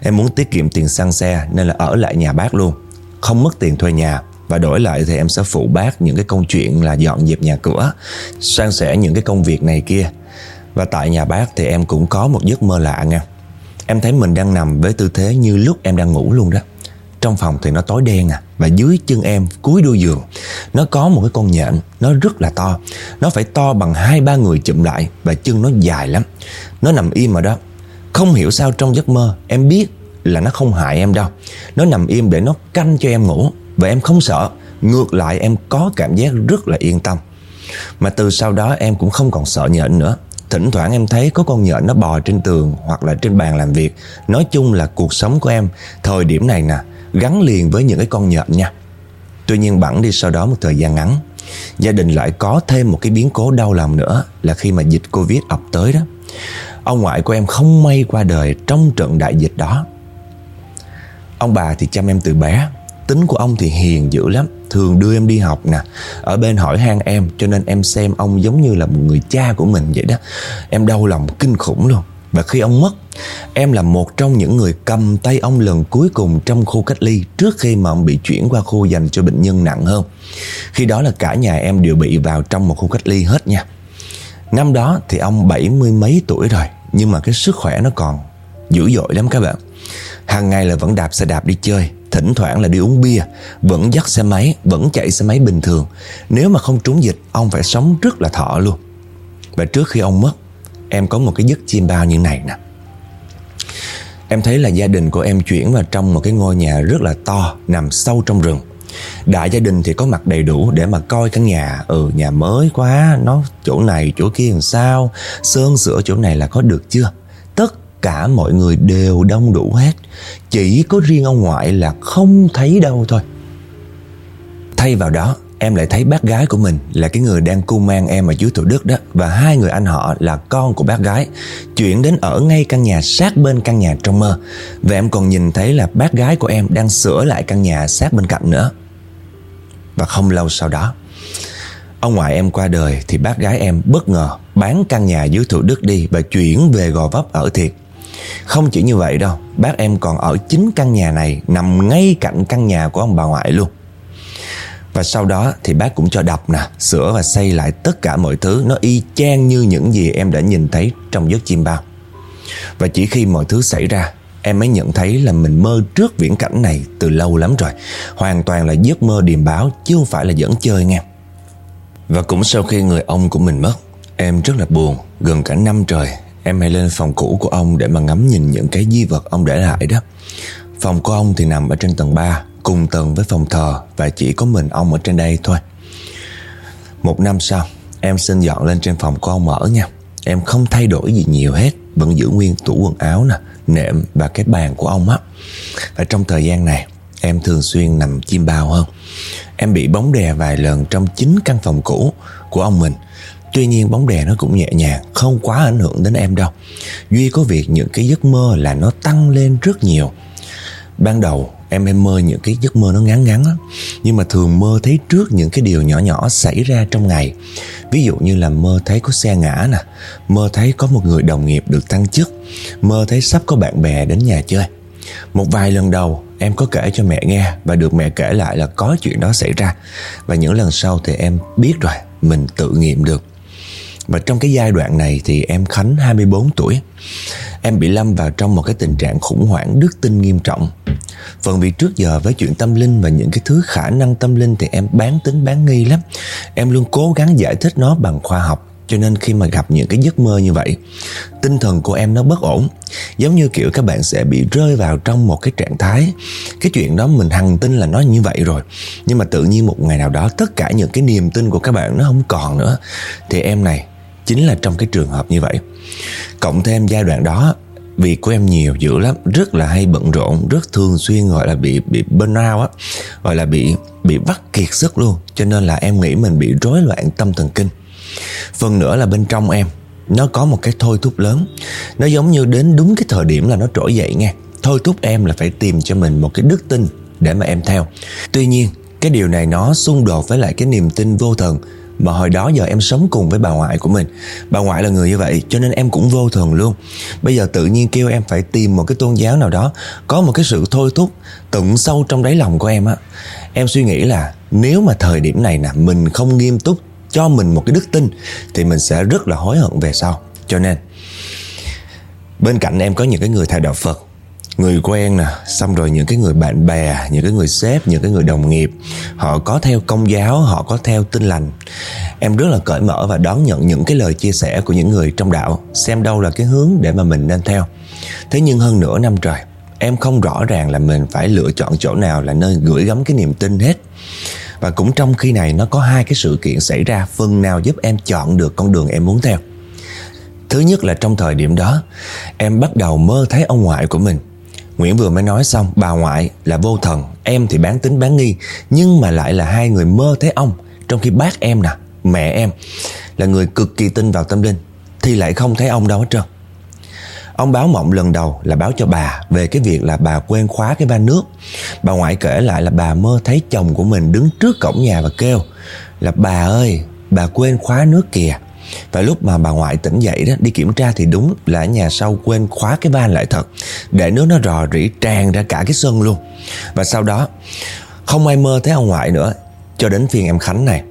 Em muốn tiết kiệm tiền xăng xe Nên là ở lại nhà bác luôn. Không mất tiền thuê nhà. Và đổi lại thì em sẽ phụ bác những cái công chuyện là dọn dẹp nhà cửa, san sẻ những cái công việc này kia. Và tại nhà bác thì em cũng có một giấc mơ lạ nha. Em thấy mình đang nằm với tư thế như lúc em đang ngủ luôn đó trong phòng thì nó tối đen à Và dưới chân em, cuối đuôi giường, Nó có một cái con nhện Nó rất là to. Nó phải to bằng hai ba người chụm lại Và chân nó dài lắm. Nó nằm im ở đó. Không hiểu sao trong giấc mơ, Em biết là nó không hại em đâu. Nó nằm im để nó canh cho em ngủ Và em không sợ. Ngược lại, em có cảm giác rất là yên tâm. Mà từ sau đó em cũng không còn sợ nhện nữa. Thỉnh thoảng em thấy có con nhện nó bò trên tường hoặc là trên bàn làm việc. Nói chung là cuộc sống của em, Thời điểm này nè gắn liền với những cái con nhện nha. Tuy nhiên bẵng đi sau đó một thời gian ngắn, gia đình lại có thêm một cái biến cố đau lòng nữa là khi mà dịch Covid ập tới đó. Ông ngoại của em không may qua đời trong trận đại dịch đó. Ông bà thì chăm em từ bé, tính của ông thì hiền dữ lắm, thường đưa em đi học nè, ở bên hỏi han em cho nên em xem ông giống như là một người cha của mình vậy đó. Em đau lòng kinh khủng luôn. Và khi ông mất Em là một trong những người cầm tay ông lần cuối cùng trong khu cách ly trước khi mà ông bị chuyển qua khu dành cho bệnh nhân nặng hơn. Khi đó là cả nhà em đều bị vào trong một khu cách ly hết nha. Năm đó thì ông bảy mươi mấy tuổi rồi nhưng mà cái sức khỏe nó còn dữ dội lắm các bạn. Hàng ngày là vẫn đạp xe đạp đi chơi, thỉnh thoảng là đi uống bia, vẫn dắt xe máy, vẫn chạy xe máy bình thường. Nếu mà không trúng dịch, ông phải sống rất là thọ luôn. Và trước khi ông mất, em có một cái giấc chim bao như này nè. Em thấy là gia đình của em chuyển vào trong một cái ngôi nhà rất là to, nằm sâu trong rừng. Đại gia đình thì có mặt đầy đủ để mà coi căn nhà. Ừ nhà mới quá, Nó chỗ này, chỗ kia làm sao? Sơn sửa chỗ này là có được chưa? Tất cả mọi người đều đông đủ hết. Chỉ có riêng ông ngoại là không thấy đâu thôi. Thay vào đó em lại thấy bác gái của mình là cái người đang cung mang em ở dưới Thủ Đức đó, và hai người anh họ là con của bác gái, chuyển đến ở ngay căn nhà sát bên căn nhà trong mơ. Và em còn nhìn thấy là bác gái của em đang sửa lại căn nhà sát bên cạnh nữa. Và không lâu sau đó, ông ngoại em qua đời thì bác gái em bất ngờ bán căn nhà dưới Thủ Đức đi và chuyển về Gò Vấp ở thiệt. Không chỉ như vậy đâu, Bác em còn ở chính căn nhà này, Nằm ngay cạnh căn nhà của ông bà ngoại luôn và sau đó thì bác cũng cho đập nè, Sửa và xây lại tất cả mọi thứ. Nó y chang như những gì em đã nhìn thấy Trong giấc chim bao. Và chỉ khi mọi thứ xảy ra, Em mới nhận thấy là mình mơ trước viễn cảnh này Từ lâu lắm rồi. Hoàn toàn là giấc mơ điềm báo, Chứ không phải là dẫn chơi nghe. Và cũng sau khi người ông của mình mất, Em rất là buồn. Gần cả năm trời, Em hay lên phòng cũ của ông Để mà ngắm nhìn những cái di vật ông để lại đó. Phòng của ông thì nằm ở trên tầng 3 cùng tầng với phòng thờ và chỉ có mình ông ở trên đây thôi. Một năm sau, em xin dọn lên trên phòng của ông ở nha. Em không thay đổi gì nhiều hết, vẫn giữ nguyên tủ quần áo nè, nệm và cái bàn của ông á. Và trong thời gian này, em thường xuyên nằm chim bao hơn. Em bị bóng đè vài lần trong chính căn phòng cũ của ông mình. Tuy nhiên bóng đè nó cũng nhẹ nhàng, không quá ảnh hưởng đến em đâu. Duy có việc những cái giấc mơ là nó tăng lên rất nhiều. Ban đầu em em mơ những cái giấc mơ nó ngắn ngắn á nhưng mà thường mơ thấy trước những cái điều nhỏ nhỏ xảy ra trong ngày. Ví dụ như là mơ thấy có xe ngã nè, mơ thấy có một người đồng nghiệp được tăng chức, mơ thấy sắp có bạn bè đến nhà chơi. Một vài lần đầu, em có kể cho mẹ nghe và được mẹ kể lại là có chuyện đó xảy ra. Và những lần sau thì em biết rồi, mình tự nghiệm được và trong cái giai đoạn này thì em Khánh 24 tuổi. Em bị lâm vào trong một cái tình trạng khủng hoảng đức tin nghiêm trọng. Phần vì trước giờ với chuyện tâm linh và những cái thứ khả năng tâm linh thì em bán tính, bán nghi lắm. Em luôn cố gắng giải thích nó bằng khoa học, cho nên khi mà gặp những cái giấc mơ như vậy, Tinh thần của em nó bất ổn. Giống như kiểu các bạn sẽ bị rơi vào trong một cái trạng thái, Cái chuyện đó mình hằng tin là nó như vậy rồi. Nhưng mà tự nhiên một ngày nào đó, Tất cả những cái niềm tin của các bạn nó không còn nữa. Thì em này chính là trong cái trường hợp như vậy. Cộng thêm giai đoạn đó, việc của em nhiều dữ lắm, rất là hay bận rộn, rất thường xuyên, gọi là bị bị burnout á, gọi là bị bị vắt kiệt sức luôn. Cho nên là em nghĩ mình bị rối loạn tâm thần kinh. Phần nữa là bên trong em, nó có một cái thôi thúc lớn. Nó giống như đến đúng cái thời điểm là nó trỗi dậy nghe. Thôi thúc em là phải tìm cho mình một cái đức tin để mà em theo. Tuy nhiên, cái điều này nó xung đột với lại cái niềm tin vô thần mà hồi đó giờ em sống cùng với bà ngoại của mình. Bà ngoại là người như vậy, Cho nên em cũng vô thường luôn. Bây giờ tự nhiên kêu em phải tìm một cái tôn giáo nào đó, Có một cái sự thôi thúc Tận sâu trong đáy lòng của em á. Em suy nghĩ là Nếu mà thời điểm này nè, Mình không nghiêm túc cho mình một cái đức tin, Thì mình sẽ rất là hối hận về sau. Cho nên, Bên cạnh em có những cái người theo đạo Phật người quen nè, xong rồi những cái người bạn bè, những cái người sếp, những cái người đồng nghiệp, họ có theo công giáo, họ có theo tin lành. Em rất là cởi mở và đón nhận những cái lời chia sẻ của những người trong đạo, xem đâu là cái hướng để mà mình nên theo. Thế nhưng hơn nửa năm trời, em không rõ ràng là mình phải lựa chọn chỗ nào là nơi gửi gắm cái niềm tin hết. Và cũng trong khi này, nó có hai cái sự kiện xảy ra phần nào giúp em chọn được con đường em muốn theo. Thứ nhất là trong thời điểm đó, Em bắt đầu mơ thấy ông ngoại của mình. Nguyễn vừa mới nói xong, Bà ngoại là vô thần, Em thì bán tính bán nghi, Nhưng mà lại là hai người mơ thấy ông, Trong khi bác em nè, Mẹ em Là người cực kỳ tin vào tâm linh, Thì lại không thấy ông đâu hết trơn. Ông báo mộng lần đầu là báo cho bà Về cái việc là bà quên khóa cái van nước. Bà ngoại kể lại là bà mơ thấy chồng của mình đứng trước cổng nhà và kêu Là, bà ơi, Bà quên khóa nước kìa và lúc mà bà ngoại tỉnh dậy đó, Đi kiểm tra thì đúng là nhà sau quên khóa cái van lại thật, Để nước nó rò rỉ tràn ra cả cái sân luôn. Và sau đó, Không ai mơ thấy ông ngoại nữa, Cho đến phiên em Khánh này.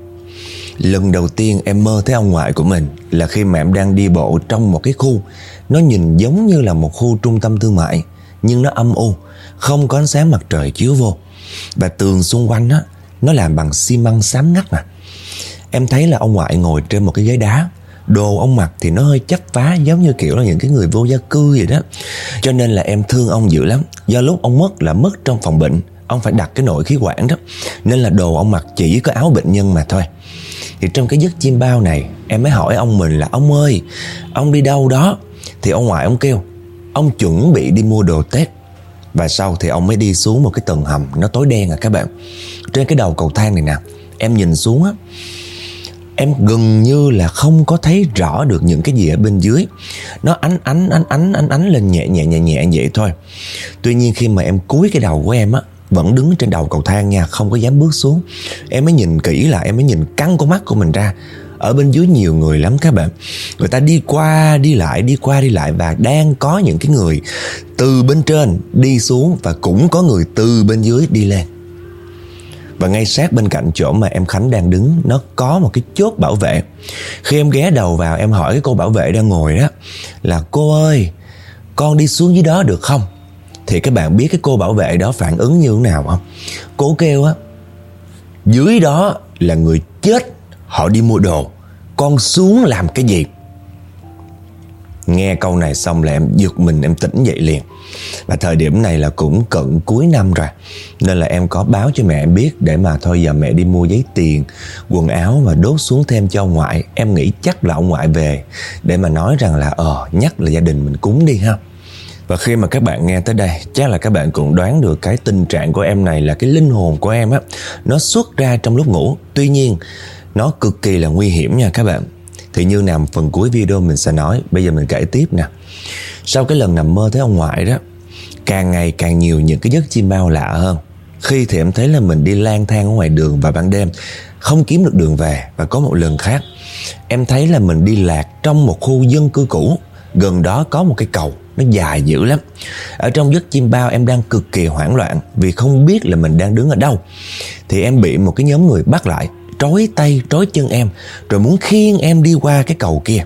Lần đầu tiên em mơ thấy ông ngoại của mình Là khi mà em đang đi bộ trong một cái khu, Nó nhìn giống như là một khu trung tâm thương mại, Nhưng nó âm u, Không có ánh sáng mặt trời chiếu vô. Và tường xung quanh đó, Nó làm bằng xi măng xám ngắt nè Em thấy là ông ngoại ngồi trên một cái ghế đá, Đồ ông mặc thì nó hơi chấp phá, Giống như kiểu là những cái người vô gia cư vậy đó. Cho nên là em thương ông dữ lắm. Do lúc ông mất là mất trong phòng bệnh, Ông phải đặt cái nội khí quản đó. Nên là đồ ông mặc chỉ có áo bệnh nhân mà thôi. Thì trong cái giấc chim bao này, Em mới hỏi ông mình là, Ông ơi, Ông đi đâu đó? Thì ông ngoại ông kêu, Ông chuẩn bị đi mua đồ Tết. Và sau thì ông mới đi xuống một cái tầng hầm, Nó tối đen à các bạn. Trên cái đầu cầu thang này nè, Em nhìn xuống á em gần như là không có thấy rõ được những cái gì ở bên dưới. Nó ánh ánh ánh ánh ánh ánh lên nhẹ nhẹ nhẹ nhẹ vậy thôi. Tuy nhiên khi mà em cúi cái đầu của em á, vẫn đứng trên đầu cầu thang nha, không có dám bước xuống. Em mới nhìn kỹ là em mới nhìn căng con mắt của mình ra. Ở bên dưới nhiều người lắm các bạn. Người ta đi qua, đi lại, đi qua, đi lại và đang có những cái người từ bên trên đi xuống và cũng có người từ bên dưới đi lên và ngay sát bên cạnh chỗ mà em Khánh đang đứng, Nó có một cái chốt bảo vệ. Khi em ghé đầu vào, em hỏi cái cô bảo vệ đang ngồi đó Là, cô ơi, Con đi xuống dưới đó được không? Thì các bạn biết cái cô bảo vệ đó phản ứng như thế nào không? Cô kêu á, Dưới đó là người chết, Họ đi mua đồ. Con xuống làm cái gì? Nghe câu này xong là em giật mình, em tỉnh dậy liền. Và thời điểm này là cũng cận cuối năm rồi. Nên là em có báo cho mẹ em biết Để mà thôi giờ mẹ đi mua giấy tiền, Quần áo mà đốt xuống thêm cho ông ngoại. Em nghĩ chắc là ông ngoại về Để mà nói rằng là Ờ nhắc là gia đình mình cúng đi ha. Và khi mà các bạn nghe tới đây, Chắc là các bạn cũng đoán được cái tình trạng của em này Là cái linh hồn của em á, Nó xuất ra trong lúc ngủ. Tuy nhiên, Nó cực kỳ là nguy hiểm nha các bạn thì như nằm phần cuối video mình sẽ nói. Bây giờ mình kể tiếp nè. Sau cái lần nằm mơ thấy ông ngoại đó, Càng ngày càng nhiều những cái giấc chim bao lạ hơn. Khi thì em thấy là mình đi lang thang ở ngoài đường vào ban đêm, Không kiếm được đường về Và có một lần khác. Em thấy là mình đi lạc trong một khu dân cư cũ, Gần đó có một cái cầu, Nó dài dữ lắm. Ở trong giấc chim bao em đang cực kỳ hoảng loạn Vì không biết là mình đang đứng ở đâu. Thì em bị một cái nhóm người bắt lại trói tay, trói chân em, rồi muốn khiêng em đi qua cái cầu kia.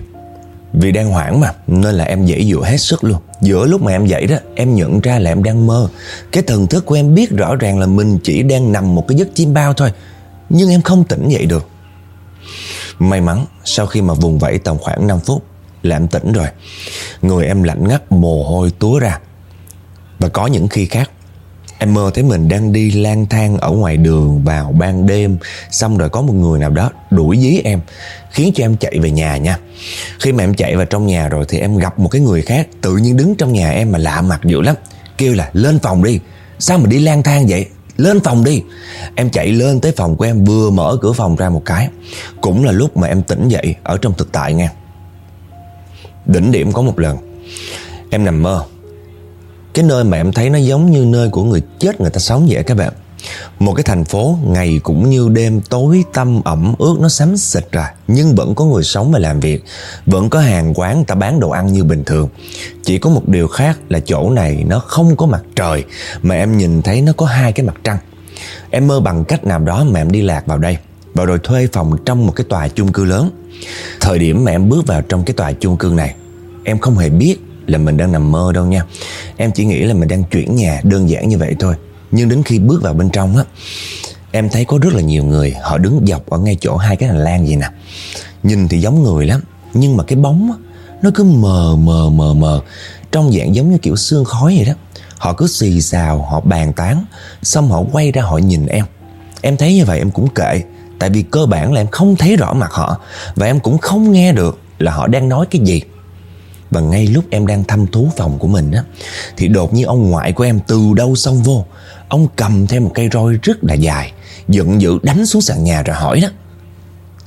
Vì đang hoảng mà, nên là em dãy dụa hết sức luôn. Giữa lúc mà em dậy đó, em nhận ra là em đang mơ. Cái thần thức của em biết rõ ràng là mình chỉ đang nằm một cái giấc chim bao thôi, nhưng em không tỉnh dậy được. May mắn, sau khi mà vùng vẫy tầm khoảng 5 phút là em tỉnh rồi. Người em lạnh ngắt mồ hôi túa ra. Và có những khi khác Em mơ thấy mình đang đi lang thang ở ngoài đường vào ban đêm, Xong rồi có một người nào đó đuổi dí em, Khiến cho em chạy về nhà nha. Khi mà em chạy vào trong nhà rồi thì em gặp một cái người khác, Tự nhiên đứng trong nhà em mà lạ mặt dữ lắm, Kêu là, lên phòng đi, Sao mà đi lang thang vậy? Lên phòng đi. Em chạy lên tới phòng của em, vừa mở cửa phòng ra một cái. Cũng là lúc mà em tỉnh dậy Ở trong thực tại nha. Đỉnh điểm có một lần, Em nằm mơ cái nơi mà em thấy nó giống như nơi của người chết, người ta sống vậy các bạn. Một cái thành phố, ngày cũng như đêm, tối tăm ẩm, ướt, nó xám xịt rồi. Nhưng vẫn có người sống và làm việc. Vẫn có hàng quán ta bán đồ ăn như bình thường. Chỉ có một điều khác là chỗ này nó không có mặt trời, Mà em nhìn thấy nó có hai cái mặt trăng. Em mơ bằng cách nào đó mà em đi lạc vào đây Và rồi thuê phòng trong một cái tòa chung cư lớn. Thời điểm mà em bước vào trong cái tòa chung cư này, Em không hề biết là mình đang nằm mơ đâu nha. Em chỉ nghĩ là mình đang chuyển nhà đơn giản như vậy thôi. Nhưng đến khi bước vào bên trong á Em thấy có rất là nhiều người Họ đứng dọc ở ngay chỗ hai cái hành lang gì nè. Nhìn thì giống người lắm Nhưng mà cái bóng á Nó cứ mờ mờ mờ mờ. Trong dạng giống như kiểu xương khói vậy đó. Họ cứ xì xào, họ bàn tán Xong họ quay ra họ nhìn em. Em thấy như vậy em cũng kệ Tại vì cơ bản là em không thấy rõ mặt họ Và em cũng không nghe được là họ đang nói cái gì và ngay lúc em đang thăm thú phòng của mình á, Thì đột nhiên ông ngoại của em từ đâu xông vô Ông cầm theo một cây roi rất là dài, Giận dữ đánh xuống sàn nhà rồi hỏi đó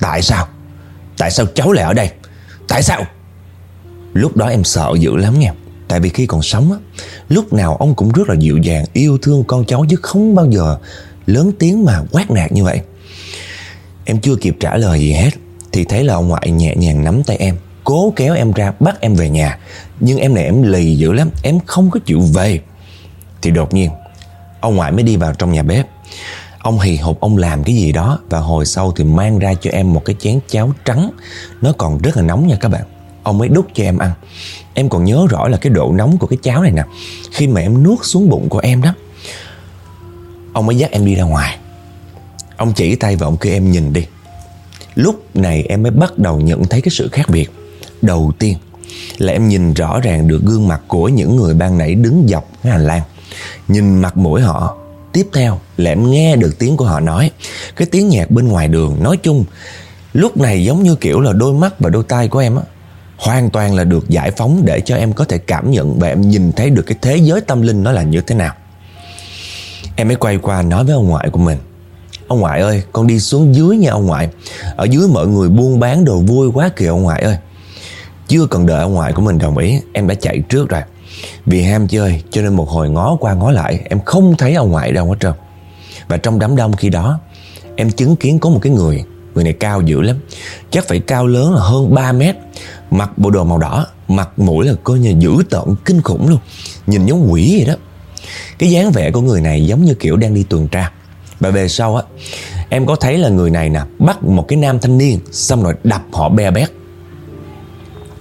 Tại sao? Tại sao cháu lại ở đây? Tại sao? Lúc đó em sợ dữ lắm nghe Tại vì khi còn sống á, Lúc nào ông cũng rất là dịu dàng, Yêu thương con cháu chứ không bao giờ Lớn tiếng mà quát nạt như vậy Em chưa kịp trả lời gì hết, Thì thấy là ông ngoại nhẹ nhàng nắm tay em Cố kéo em ra, bắt em về nhà. Nhưng em này em lì dữ lắm, Em không có chịu về. Thì đột nhiên, Ông ngoại mới đi vào trong nhà bếp. Ông hì hục, ông làm cái gì đó, Và hồi sau thì mang ra cho em một cái chén cháo trắng. Nó còn rất là nóng nha các bạn. Ông mới đút cho em ăn. Em còn nhớ rõ là cái độ nóng của cái cháo này nè. Khi mà em nuốt xuống bụng của em đó, Ông mới dắt em đi ra ngoài. Ông chỉ tay vào ông kêu em nhìn đi. Lúc này em mới bắt đầu nhận thấy cái sự khác biệt. Đầu tiên. Là em nhìn rõ ràng được gương mặt của những người ban nãy đứng dọc cái hành lang. Nhìn mặt mũi họ. Tiếp theo là em nghe được tiếng của họ nói. Cái tiếng nhạc bên ngoài đường, Nói chung, Lúc này giống như kiểu là đôi mắt và đôi tay của em á, Hoàn toàn là được giải phóng Để cho em có thể cảm nhận Và em nhìn thấy được cái thế giới tâm linh nó là như thế nào. Em mới quay qua nói với ông ngoại của mình. Ông ngoại ơi, con đi xuống dưới nha ông ngoại. Ở dưới mọi người buôn bán đồ vui quá kìa ông ngoại ơi chưa cần đợi ông ngoại của mình đồng ý, Em đã chạy trước rồi. Vì ham chơi, cho nên một hồi ngó qua ngó lại, Em không thấy ông ngoại đâu hết trơn. Và trong đám đông khi đó, Em chứng kiến có một cái người Người này cao dữ lắm. Chắc phải cao lớn là hơn 3 mét. Mặc bộ đồ màu đỏ, Mặt mũi là coi như dữ tợn, kinh khủng luôn. Nhìn giống quỷ vậy đó. Cái dáng vẻ của người này giống như kiểu đang đi tuần tra. Và về sau á, Em có thấy là người này nè, Bắt một cái nam thanh niên, Xong rồi đập họ be bét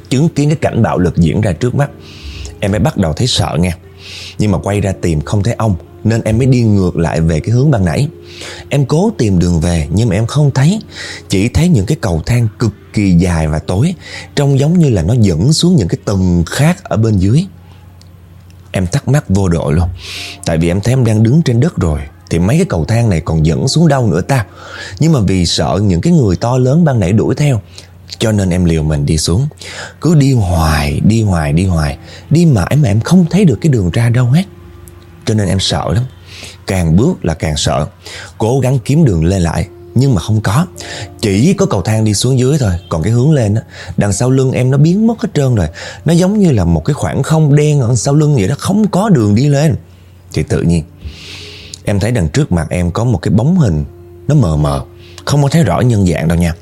chứng kiến cái cảnh bạo lực diễn ra trước mắt. Em mới bắt đầu thấy sợ nghe. Nhưng mà quay ra tìm không thấy ông, Nên em mới đi ngược lại về cái hướng ban nãy. Em cố tìm đường về, Nhưng mà em không thấy. Chỉ thấy những cái cầu thang cực kỳ dài và tối, Trông giống như là nó dẫn xuống những cái tầng khác ở bên dưới. Em thắc mắc vô độ luôn. Tại vì em thấy em đang đứng trên đất rồi, Thì mấy cái cầu thang này còn dẫn xuống đâu nữa ta? Nhưng mà vì sợ những cái người to lớn ban nãy đuổi theo cho nên em liều mình đi xuống. Cứ đi hoài, đi hoài, đi hoài. Đi mãi mà em không thấy được cái đường ra đâu hết. Cho nên em sợ lắm. Càng bước là càng sợ. Cố gắng kiếm đường lên lại Nhưng mà không có. Chỉ có cầu thang đi xuống dưới thôi. Còn cái hướng lên đó, Đằng sau lưng em nó biến mất hết trơn rồi. Nó giống như là một cái khoảng không đen ở sau lưng vậy đó Không có đường đi lên. Thì tự nhiên Em thấy đằng trước mặt em có một cái bóng hình. Nó mờ mờ Không có thấy rõ nhân dạng đâu nha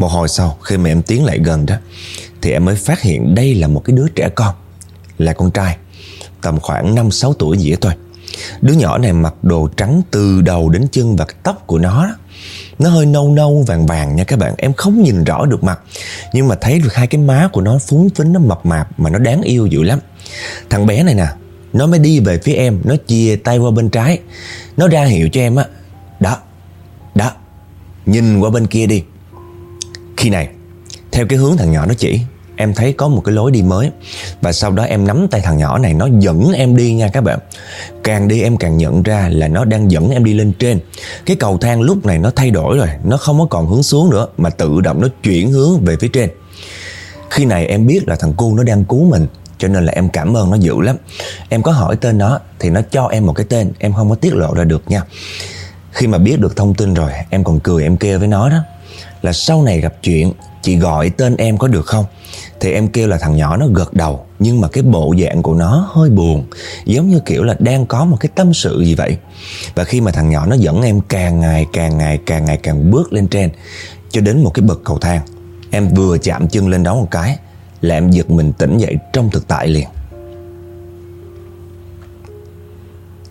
một hồi sau khi mà em tiến lại gần đó Thì em mới phát hiện đây là một cái đứa trẻ con Là con trai Tầm khoảng 5-6 tuổi gì thôi. Đứa nhỏ này mặc đồ trắng từ đầu đến chân Và cái tóc của nó đó, Nó hơi nâu nâu vàng vàng nha các bạn. Em không nhìn rõ được mặt Nhưng mà thấy được hai cái má của nó phúng phính Nó mập mạp mà nó đáng yêu dữ lắm. Thằng bé này nè Nó mới đi về phía em Nó chia tay qua bên trái. Nó ra hiệu cho em á Đó Đó Nhìn qua bên kia đi khi này, Theo cái hướng thằng nhỏ nó chỉ, Em thấy có một cái lối đi mới. Và sau đó em nắm tay thằng nhỏ này, Nó dẫn em đi nha các bạn. Càng đi em càng nhận ra là nó đang dẫn em đi lên trên. Cái cầu thang lúc này nó thay đổi rồi, Nó không có còn hướng xuống nữa, Mà tự động nó chuyển hướng về phía trên. Khi này em biết là thằng cu nó đang cứu mình, Cho nên là em cảm ơn nó dữ lắm. Em có hỏi tên nó, Thì nó cho em một cái tên, Em không có tiết lộ ra được nha. Khi mà biết được thông tin rồi, Em còn cười em kêu với nó đó là sau này gặp chuyện, chị gọi tên em có được không? Thì em kêu là thằng nhỏ nó gật đầu, Nhưng mà cái bộ dạng của nó hơi buồn, Giống như kiểu là đang có một cái tâm sự gì vậy. Và khi mà thằng nhỏ nó dẫn em càng ngày càng ngày càng ngày càng bước lên trên, Cho đến một cái bậc cầu thang, Em vừa chạm chân lên đó một cái, Là em giật mình tỉnh dậy trong thực tại liền.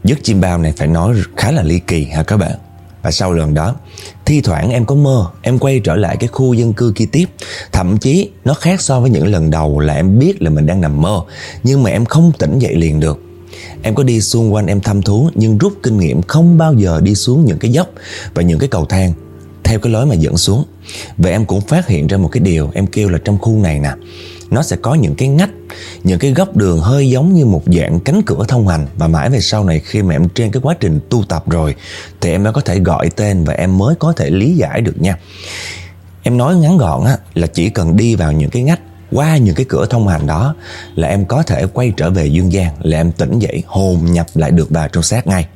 Giấc chim bao này phải nói khá là ly kỳ ha các bạn. Và sau lần đó, Thi thoảng em có mơ, Em quay trở lại cái khu dân cư kia tiếp. Thậm chí, nó khác so với những lần đầu Là em biết là mình đang nằm mơ, Nhưng mà em không tỉnh dậy liền được. Em có đi xung quanh em thăm thú, Nhưng rút kinh nghiệm không bao giờ đi xuống những cái dốc Và những cái cầu thang, Theo cái lối mà dẫn xuống. Và em cũng phát hiện ra một cái điều Em kêu là trong khu này nè nó sẽ có những cái ngách, những cái góc đường hơi giống như một dạng cánh cửa thông hành. Và mãi về sau này, khi mà em trên cái quá trình tu tập rồi, thì em mới có thể gọi tên và em mới có thể lý giải được nha. Em nói ngắn gọn á, là chỉ cần đi vào những cái ngách, qua những cái cửa thông hành đó, là em có thể quay trở về dương gian là em tỉnh dậy, hồn nhập lại được vào trong xác ngay.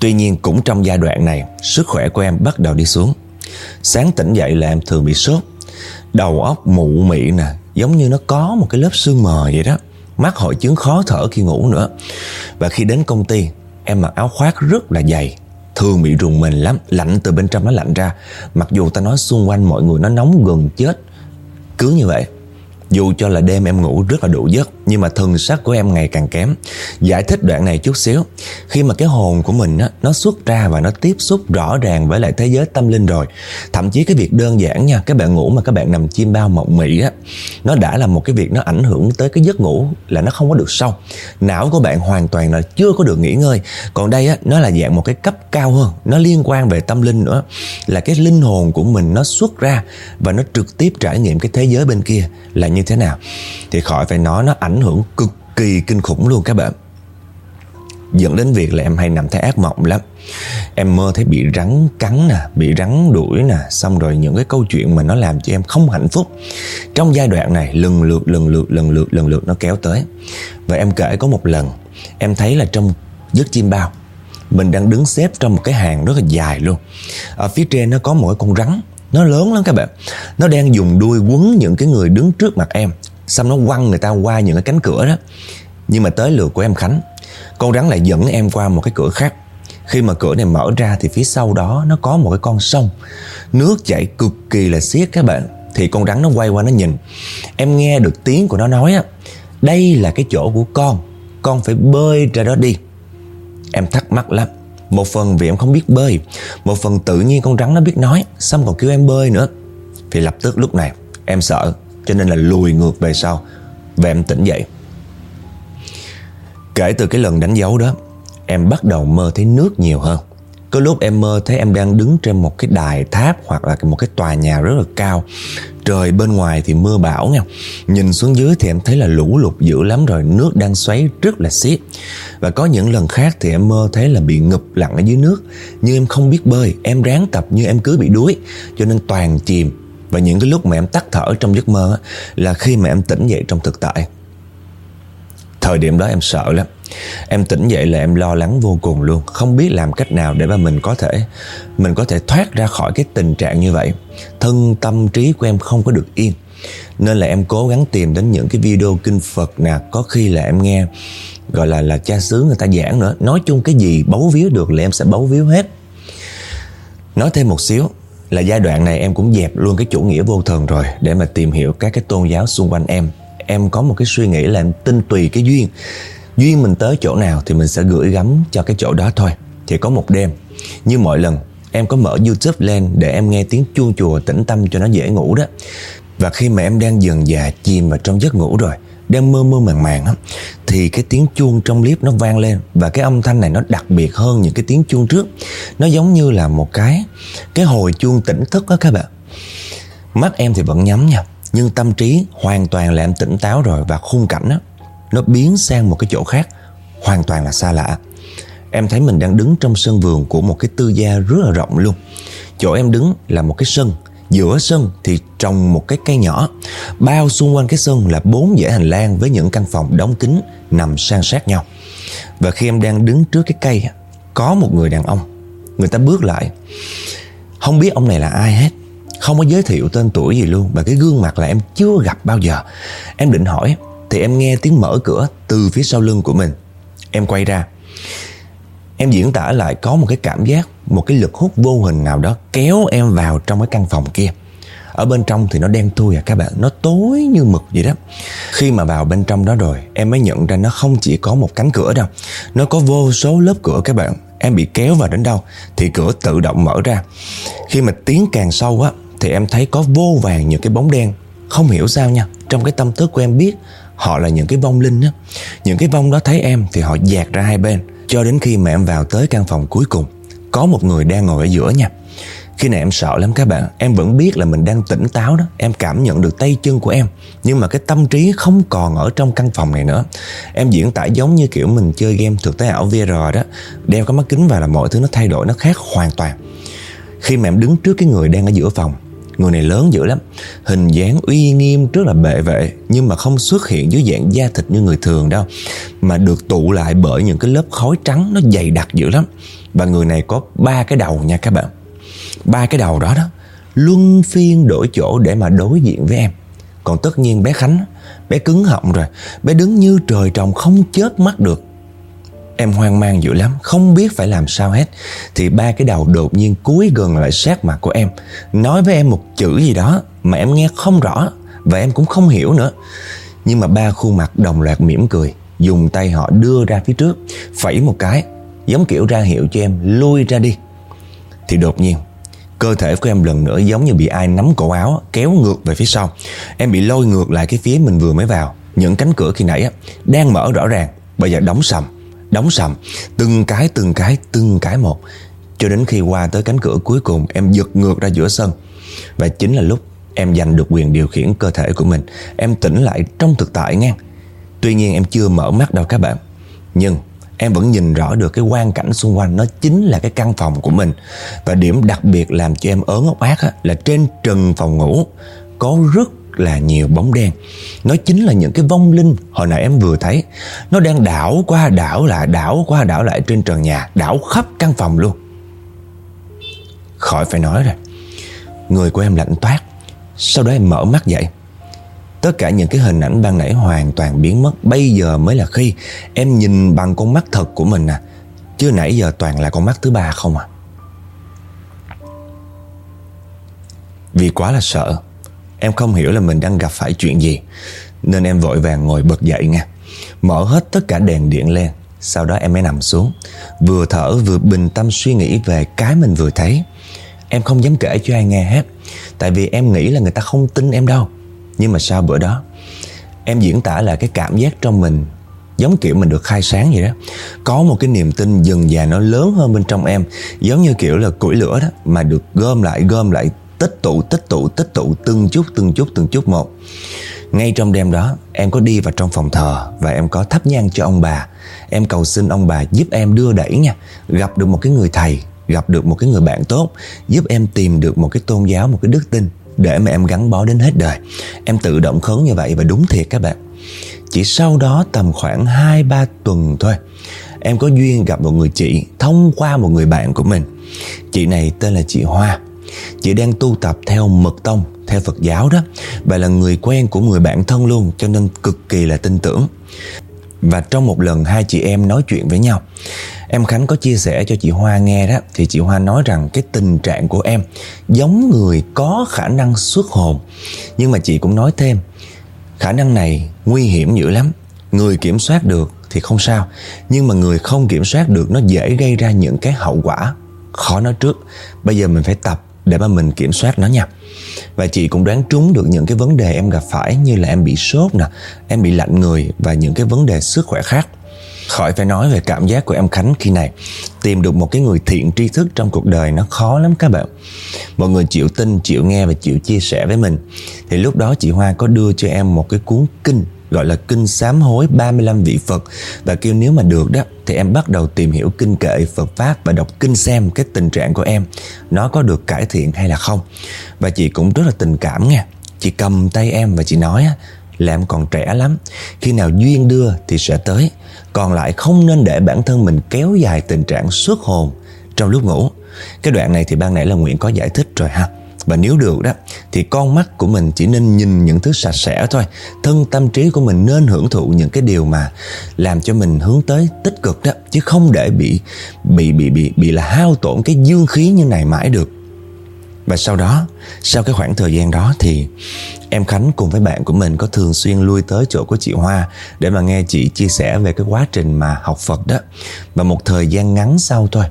Tuy nhiên, cũng trong giai đoạn này, sức khỏe của em bắt đầu đi xuống. Sáng tỉnh dậy là em thường bị sốt, đầu óc mụ mị nè giống như nó có một cái lớp sương mờ vậy đó. Mắc hội chứng khó thở khi ngủ nữa. Và khi đến công ty, em mặc áo khoác rất là dày. Thường bị rùng mình lắm, lạnh từ bên trong nó lạnh ra. Mặc dù ta nói xung quanh mọi người nó nóng gần chết. Cứ như vậy dù cho là đêm em ngủ rất là đủ giấc Nhưng mà thần sắc của em ngày càng kém. Giải thích đoạn này chút xíu. Khi mà cái hồn của mình á, nó xuất ra và nó tiếp xúc rõ ràng với lại thế giới tâm linh rồi Thậm chí cái việc đơn giản nha Các bạn ngủ mà các bạn nằm chim bao mộng mị á Nó đã là một cái việc nó ảnh hưởng tới cái giấc ngủ Là nó không có được sâu Não của bạn hoàn toàn là chưa có được nghỉ ngơi. Còn đây á, nó là dạng một cái cấp cao hơn. Nó liên quan về tâm linh nữa. Là cái linh hồn của mình nó xuất ra Và nó trực tiếp trải nghiệm cái thế giới bên kia Là như thế nào, thì khỏi phải nói nó ảnh hưởng cực kỳ kinh khủng luôn các bạn. Dẫn đến việc là em hay nằm thấy ác mộng lắm. Em mơ thấy bị rắn cắn nè, bị rắn đuổi nè, xong rồi những cái câu chuyện mà nó làm cho em không hạnh phúc. Trong giai đoạn này, lần lượt lần lượt lần lượt lần lượt nó kéo tới. Và em kể có một lần, em thấy là trong giấc chim bao, mình đang đứng xếp trong một cái hàng rất là dài luôn. Ở phía trên nó có mỗi con rắn nó lớn lắm các bạn. Nó đang dùng đuôi quấn những cái người đứng trước mặt em. Xong nó quăng người ta qua những cái cánh cửa đó. Nhưng mà tới lượt của em Khánh Con rắn lại dẫn em qua một cái cửa khác. Khi mà cửa này mở ra thì phía sau đó Nó có một cái con sông. Nước chảy cực kỳ là xiết các bạn. Thì con rắn nó quay qua nó nhìn. Em nghe được tiếng của nó nói á, Đây là cái chỗ của con. Con phải bơi ra đó đi. Em thắc mắc lắm một phần vì em không biết bơi, Một phần tự nhiên con rắn nó biết nói, Xong còn kêu em bơi nữa. Thì lập tức lúc này, em sợ, Cho nên là lùi ngược về sau. Và em tỉnh dậy. Kể từ cái lần đánh dấu đó, Em bắt đầu mơ thấy nước nhiều hơn có lúc em mơ thấy em đang đứng trên một cái đài tháp hoặc là một cái tòa nhà rất là cao. Trời bên ngoài thì mưa bão nha. Nhìn xuống dưới thì em thấy là lũ lụt dữ lắm rồi, Nước đang xoáy rất là xiết. Và có những lần khác thì em mơ thấy là bị ngập lặn ở dưới nước. Nhưng em không biết bơi, Em ráng tập như em cứ bị đuối. Cho nên toàn chìm. Và những cái lúc mà em tắt thở trong giấc mơ Là khi mà em tỉnh dậy trong thực tại. Thời điểm đó em sợ lắm. Em tỉnh dậy là em lo lắng vô cùng luôn. Không biết làm cách nào để mà mình có thể, Mình có thể thoát ra khỏi cái tình trạng như vậy. Thân tâm trí của em không có được yên. Nên là em cố gắng tìm đến những cái video kinh Phật nè. Có khi là em nghe, Gọi là là cha xứ người ta giảng nữa. Nói chung cái gì bấu víu được là em sẽ bấu víu hết. Nói thêm một xíu, Là giai đoạn này em cũng dẹp luôn cái chủ nghĩa vô thần rồi Để mà tìm hiểu các cái tôn giáo xung quanh em. Em có một cái suy nghĩ là em tin tùy cái duyên duyên mình tới chỗ nào thì mình sẽ gửi gắm cho cái chỗ đó thôi. Thì có một đêm, như mọi lần, em có mở youtube lên để em nghe tiếng chuông chùa tĩnh tâm cho nó dễ ngủ đó. Và khi mà em đang dần dà chìm vào trong giấc ngủ rồi, đang mơ mơ màng màng á, thì cái tiếng chuông trong clip nó vang lên và cái âm thanh này nó đặc biệt hơn những cái tiếng chuông trước. Nó giống như là một cái cái hồi chuông tỉnh thức á các bạn. Mắt em thì vẫn nhắm nha, nhưng tâm trí hoàn toàn là em tỉnh táo rồi và khung cảnh á nó biến sang một cái chỗ khác, hoàn toàn là xa lạ. Em thấy mình đang đứng trong sân vườn của một cái tư gia rất là rộng luôn. Chỗ em đứng là một cái sân. Giữa sân thì trồng một cái cây nhỏ. Bao xung quanh cái sân là bốn dãy hành lang với những căn phòng đóng kín, nằm san sát nhau. Và khi em đang đứng trước cái cây, có một người đàn ông. Người ta bước lại. Không biết ông này là ai hết. Không có giới thiệu tên tuổi gì luôn. Và cái gương mặt là em chưa gặp bao giờ. Em định hỏi thì em nghe tiếng mở cửa từ phía sau lưng của mình. Em quay ra. Em diễn tả lại có một cái cảm giác, Một cái lực hút vô hình nào đó Kéo em vào trong cái căn phòng kia. Ở bên trong thì nó đen thui à các bạn, Nó tối như mực vậy đó. Khi mà vào bên trong đó rồi, Em mới nhận ra nó không chỉ có một cánh cửa đâu, Nó có vô số lớp cửa các bạn. Em bị kéo vào đến đâu Thì cửa tự động mở ra. Khi mà tiến càng sâu á, Thì em thấy có vô vàng những cái bóng đen. Không hiểu sao nha, Trong cái tâm thức của em biết Họ là những cái vong linh á. Những cái vong đó thấy em thì họ dạt ra hai bên, Cho đến khi mà em vào tới căn phòng cuối cùng, Có một người đang ngồi ở giữa nha. Khi này em sợ lắm các bạn, Em vẫn biết là mình đang tỉnh táo đó. Em cảm nhận được tay chân của em, Nhưng mà cái tâm trí không còn ở trong căn phòng này nữa. Em diễn tả giống như kiểu mình chơi game thực tế ảo VR đó Đeo cái mắt kính vào là mọi thứ nó thay đổi, Nó khác hoàn toàn. Khi mà em đứng trước cái người đang ở giữa phòng Người này lớn dữ lắm. Hình dáng uy nghiêm, rất là bệ vệ, Nhưng mà không xuất hiện dưới dạng da thịt như người thường đâu. Mà được tụ lại bởi những cái lớp khói trắng, Nó dày đặc dữ lắm. Và người này có ba cái đầu nha các bạn. Ba cái đầu đó đó, Luân phiên đổi chỗ để mà đối diện với em. Còn tất nhiên bé Khánh, Bé cứng họng rồi. Bé đứng như trời trồng không chớp mắt được. Em hoang mang dữ lắm, Không biết phải làm sao hết. Thì ba cái đầu đột nhiên cúi gần lại sát mặt của em, Nói với em một chữ gì đó Mà em nghe không rõ Và em cũng không hiểu nữa. Nhưng mà ba khuôn mặt đồng loạt mỉm cười, Dùng tay họ đưa ra phía trước, Phẩy một cái, Giống kiểu ra hiệu cho em lui ra đi. Thì đột nhiên, Cơ thể của em lần nữa giống như bị ai nắm cổ áo, Kéo ngược về phía sau. Em bị lôi ngược lại cái phía mình vừa mới vào. Những cánh cửa khi nãy Đang mở rõ ràng, Bây giờ đóng sầm. Đóng sầm. Từng cái từng cái từng cái một. Cho đến khi qua tới cánh cửa cuối cùng Em giật ngược ra giữa sân. Và chính là lúc em giành được quyền điều khiển cơ thể của mình. Em tỉnh lại trong thực tại nghe. Tuy nhiên em chưa mở mắt đâu các bạn. Nhưng em vẫn nhìn rõ được cái quang cảnh xung quanh. Nó chính là cái căn phòng của mình. Và điểm đặc biệt làm cho em ớn ốc ác á, là trên trần phòng ngủ có rất là nhiều bóng đen. Nó chính là những cái vong linh hồi nãy em vừa thấy. Nó đang đảo qua đảo lại, đảo qua đảo lại trên trần nhà, đảo khắp căn phòng luôn. Khỏi phải nói rồi, người của em lạnh toát. Sau đó em mở mắt dậy. Tất cả những cái hình ảnh ban nãy hoàn toàn biến mất. Bây giờ mới là khi em nhìn bằng con mắt thật của mình à Chứ nãy giờ toàn là con mắt thứ ba không à. Vì quá là sợ Em không hiểu là mình đang gặp phải chuyện gì, Nên em vội vàng ngồi bật dậy nha. Mở hết tất cả đèn điện lên, Sau đó em mới nằm xuống. Vừa thở vừa bình tâm suy nghĩ về cái mình vừa thấy. Em không dám kể cho ai nghe hết, Tại vì em nghĩ là người ta không tin em đâu. Nhưng mà sau bữa đó, Em diễn tả lại cái cảm giác trong mình, Giống kiểu mình được khai sáng vậy đó. Có một cái niềm tin dần dà nó lớn hơn bên trong em, Giống như kiểu là củi lửa đó, Mà được gom lại gom lại Tích tụ tích tụ tích tụ từng chút từng chút từng chút một. Ngay trong đêm đó, Em có đi vào trong phòng thờ Và em có thắp nhang cho ông bà. Em cầu xin ông bà giúp em đưa đẩy nha, Gặp được một cái người thầy, Gặp được một cái người bạn tốt, Giúp em tìm được một cái tôn giáo, Một cái đức tin để mà em gắn bó đến hết đời. Em tự động khấn như vậy và đúng thiệt các bạn. Chỉ sau đó tầm khoảng 2-3 tuần thôi, Em có duyên gặp một người chị, thông qua một người bạn của mình. Chị này tên là chị Hoa. Chị đang tu tập theo mật tông, Theo Phật giáo đó. Và là người quen của người bạn thân luôn, Cho nên cực kỳ là tin tưởng. Và trong một lần, hai chị em nói chuyện với nhau. Em Khánh có chia sẻ cho chị Hoa nghe đó, Thì chị Hoa nói rằng cái tình trạng của em Giống người có khả năng xuất hồn. Nhưng mà chị cũng nói thêm, Khả năng này nguy hiểm dữ lắm. Người kiểm soát được thì không sao, Nhưng mà người không kiểm soát được, Nó dễ gây ra những cái hậu quả Khó nói trước. Bây giờ mình phải tập để mà mình kiểm soát nó nha. Và chị cũng đoán trúng được những cái vấn đề em gặp phải Như là em bị sốt nè Em bị lạnh người Và những cái vấn đề sức khỏe khác. Khỏi phải nói về cảm giác của em Khánh khi này. Tìm được một cái người thiện tri thức trong cuộc đời nó khó lắm các bạn. Mọi người chịu tin, chịu nghe và chịu chia sẻ với mình. Thì lúc đó chị Hoa có đưa cho em một cái cuốn kinh Gọi là kinh sám hối 35 vị Phật. Và kêu nếu mà được đó, Thì em bắt đầu tìm hiểu kinh kệ Phật Pháp Và đọc kinh xem cái tình trạng của em, Nó có được cải thiện hay là không. Và chị cũng rất là tình cảm nha Chị cầm tay em và chị nói là em còn trẻ lắm, Khi nào duyên đưa thì sẽ tới. Còn lại không nên để bản thân mình kéo dài tình trạng xuất hồn Trong lúc ngủ. Cái đoạn này thì ban nãy là Nguyễn có giải thích rồi ha và nếu được đó, thì con mắt của mình chỉ nên nhìn những thứ sạch sẽ thôi. Thân tâm trí của mình nên hưởng thụ những cái điều mà làm cho mình hướng tới tích cực đó, chứ không để bị bị bị bị bị là hao tổn cái dương khí như này mãi được. Và sau đó, sau cái khoảng thời gian đó thì em khánh cùng với bạn của mình có thường xuyên lui tới chỗ của chị hoa để mà nghe chị chia sẻ về cái quá trình mà học phật đó. Và một thời gian ngắn sau thôi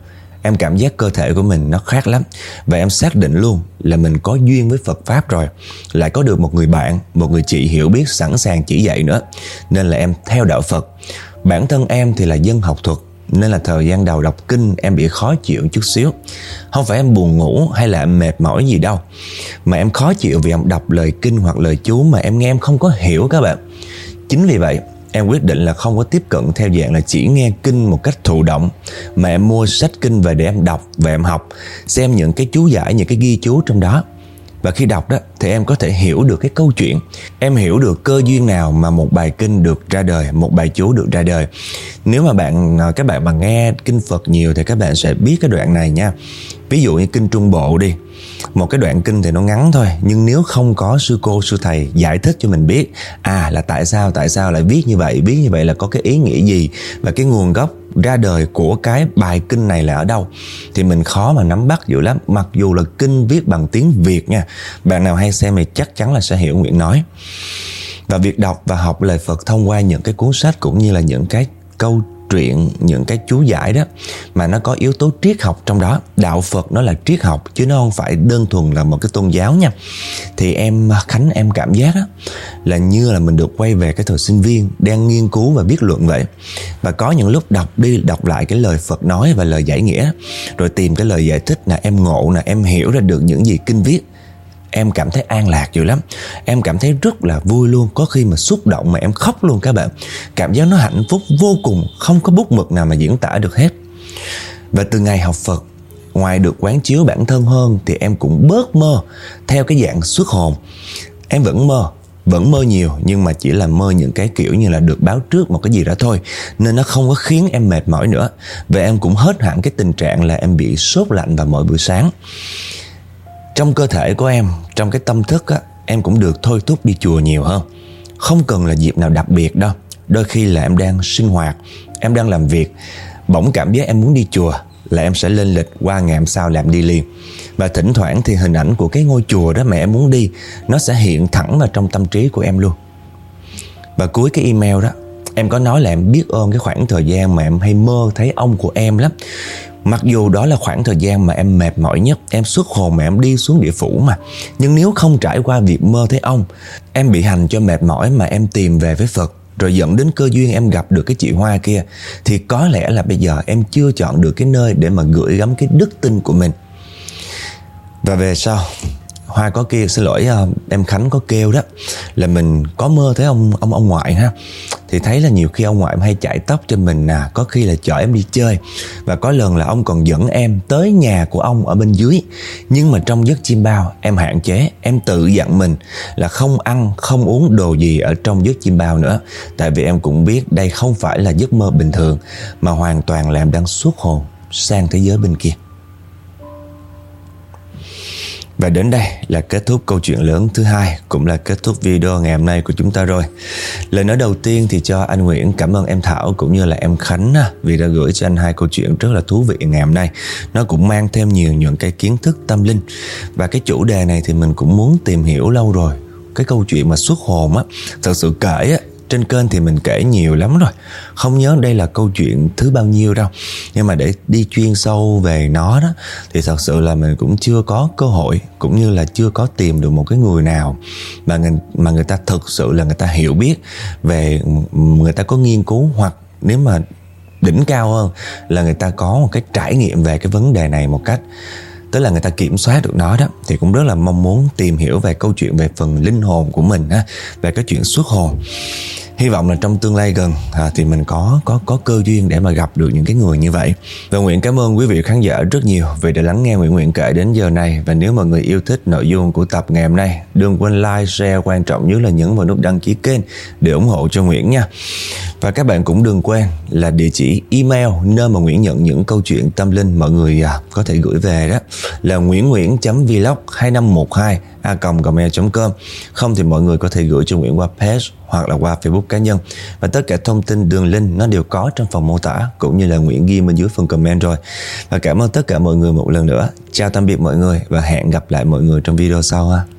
em cảm giác cơ thể của mình nó khác lắm. Và em xác định luôn là mình có duyên với Phật pháp rồi. Lại có được một người bạn, một người chị hiểu biết, sẵn sàng chỉ dạy nữa. Nên là em theo đạo Phật. Bản thân em thì là dân học thuật, nên là thời gian đầu đọc kinh em bị khó chịu chút xíu. Không phải em buồn ngủ hay là em mệt mỏi gì đâu, Mà em khó chịu vì em đọc lời kinh hoặc lời chú mà em nghe em không có hiểu các bạn. Chính vì vậy em quyết định là không có tiếp cận theo dạng là chỉ nghe kinh một cách thụ động. Mà em mua sách kinh về để em đọc và em học, xem những cái chú giải, những cái ghi chú trong đó. Và khi đọc đó, thì em có thể hiểu được cái câu chuyện. Em hiểu được cơ duyên nào mà một bài kinh được ra đời, một bài chú được ra đời. Nếu mà bạn à, các bạn mà nghe kinh phật nhiều thì các bạn sẽ biết cái đoạn này nha. Ví dụ như kinh trung bộ đi một cái đoạn kinh thì nó ngắn thôi, nhưng nếu không có sư cô, sư thầy giải thích cho mình biết à là tại sao tại sao lại viết như vậy, viết như vậy là có cái ý nghĩa gì và cái nguồn gốc ra đời của cái bài kinh này là ở đâu, thì mình khó mà nắm bắt dữ lắm. Mặc dù là kinh viết bằng tiếng việt nha, bạn nào hay xem thì chắc chắn là sẽ hiểu nguyện nói. Và việc đọc và học lời Phật thông qua những cái cuốn sách cũng như là những cái câu truyện những cái chú giải đó, mà nó có yếu tố triết học trong đó. Đạo phật nó là triết học, chứ nó không phải đơn thuần là một cái tôn giáo nha. Thì em, khánh, em cảm giác đó là như là mình được quay về cái thời sinh viên, đang nghiên cứu và viết luận vậy. Và có những lúc đọc đi, đọc lại cái lời phật nói và lời giải nghĩa, rồi tìm cái lời giải thích là em ngộ là em hiểu ra được những gì kinh viết em cảm thấy an lạc dữ lắm. Em cảm thấy rất là vui luôn. Có khi mà xúc động mà em khóc luôn các bạn. Cảm giác nó hạnh phúc vô cùng, không có bút mực nào mà diễn tả được hết. Và từ ngày học phật, ngoài được quán chiếu bản thân hơn thì em cũng bớt mơ theo cái dạng xuất hồn. Em vẫn mơ vẫn mơ nhiều nhưng mà chỉ là mơ những cái kiểu như là được báo trước một cái gì đó thôi. Nên nó không có khiến em mệt mỏi nữa. Và em cũng hết hẳn cái tình trạng là em bị sốt lạnh vào mỗi buổi sáng trong cơ thể của em, trong cái tâm thức á, em cũng được thôi thúc đi chùa nhiều hơn. Không cần là dịp nào đặc biệt đâu. Đôi khi là em đang sinh hoạt, em đang làm việc. Bỗng cảm giác em muốn đi chùa là em sẽ lên lịch qua ngày hôm sau làm đi liền. Và thỉnh thoảng thì hình ảnh của cái ngôi chùa đó mà em muốn đi, nó sẽ hiện thẳng vào trong tâm trí của em luôn. Và cuối cái email đó, em có nói là em biết ơn cái khoảng thời gian mà em hay mơ thấy ông của em lắm. Mặc dù đó là khoảng thời gian mà em mệt mỏi nhất, Em xuất hồn mà em đi xuống địa phủ mà Nhưng nếu không trải qua việc mơ thấy ông, Em bị hành cho mệt mỏi mà em tìm về với Phật, rồi dẫn đến cơ duyên em gặp được cái chị Hoa kia, thì có lẽ là bây giờ em chưa chọn được cái nơi để mà gửi gắm cái đức tin của mình. Và về sau Hoa có kia xin lỗi ờ, em Khánh có kêu đó, là mình có mơ thấy ông ông ông ngoại ha. Thì thấy là nhiều khi ông ngoại em hay chạy tóc cho mình nè, có khi là chở em đi chơi. Và có lần là ông còn dẫn em tới nhà của ông ở bên dưới. Nhưng mà trong giấc chim bao, em hạn chế, em tự dặn mình là không ăn, không uống đồ gì ở trong giấc chim bao nữa. Tại vì em cũng biết đây không phải là giấc mơ bình thường, mà hoàn toàn là em đang xuất hồn sang thế giới bên kia và đến đây là kết thúc câu chuyện lớn thứ hai, Cũng là kết thúc video ngày hôm nay của chúng ta rồi. Lời nói đầu tiên thì cho anh Nguyễn cảm ơn em Thảo cũng như là em Khánh Vì đã gửi cho anh hai câu chuyện rất là thú vị ngày hôm nay. Nó cũng mang thêm nhiều những cái kiến thức tâm linh. Và cái chủ đề này thì mình cũng muốn tìm hiểu lâu rồi. Cái câu chuyện mà xuất hồn á, thật sự kể á trên kênh thì mình kể nhiều lắm rồi. Không nhớ đây là câu chuyện thứ bao nhiêu đâu. Nhưng mà để đi chuyên sâu về nó đó thì thật sự là mình cũng chưa có cơ hội cũng như là chưa có tìm được một cái người nào mà người, mà người ta thực sự là người ta hiểu biết về người ta có nghiên cứu hoặc nếu mà đỉnh cao hơn là người ta có một cái trải nghiệm về cái vấn đề này một cách tức là người ta kiểm soát được nó đó. Thì cũng rất là mong muốn tìm hiểu về câu chuyện về phần linh hồn của mình ha, về cái chuyện xuất hồn hy vọng là trong tương lai gần à, thì mình có có có cơ duyên để mà gặp được những cái người như vậy. Và nguyện cảm ơn quý vị khán giả rất nhiều vì đã lắng nghe nguyện nguyện kể đến giờ này. Và nếu mà người yêu thích nội dung của tập ngày hôm nay đừng quên like share quan trọng nhất là nhấn vào nút đăng ký kênh để ủng hộ cho nguyễn nha. Và các bạn cũng đừng quên là địa chỉ email nơi mà Nguyễn nhận những câu chuyện tâm linh mọi người à, có thể gửi về đó là nguyễn nguyễn.vlog 2512 a gmail.com không thì mọi người có thể gửi cho Nguyễn qua page hoặc là qua Facebook cá nhân. Và tất cả thông tin đường link nó đều có trong phần mô tả, cũng như là Nguyễn ghi bên dưới phần comment rồi. Và cảm ơn tất cả mọi người một lần nữa. Chào tạm biệt mọi người và hẹn gặp lại mọi người trong video sau ha.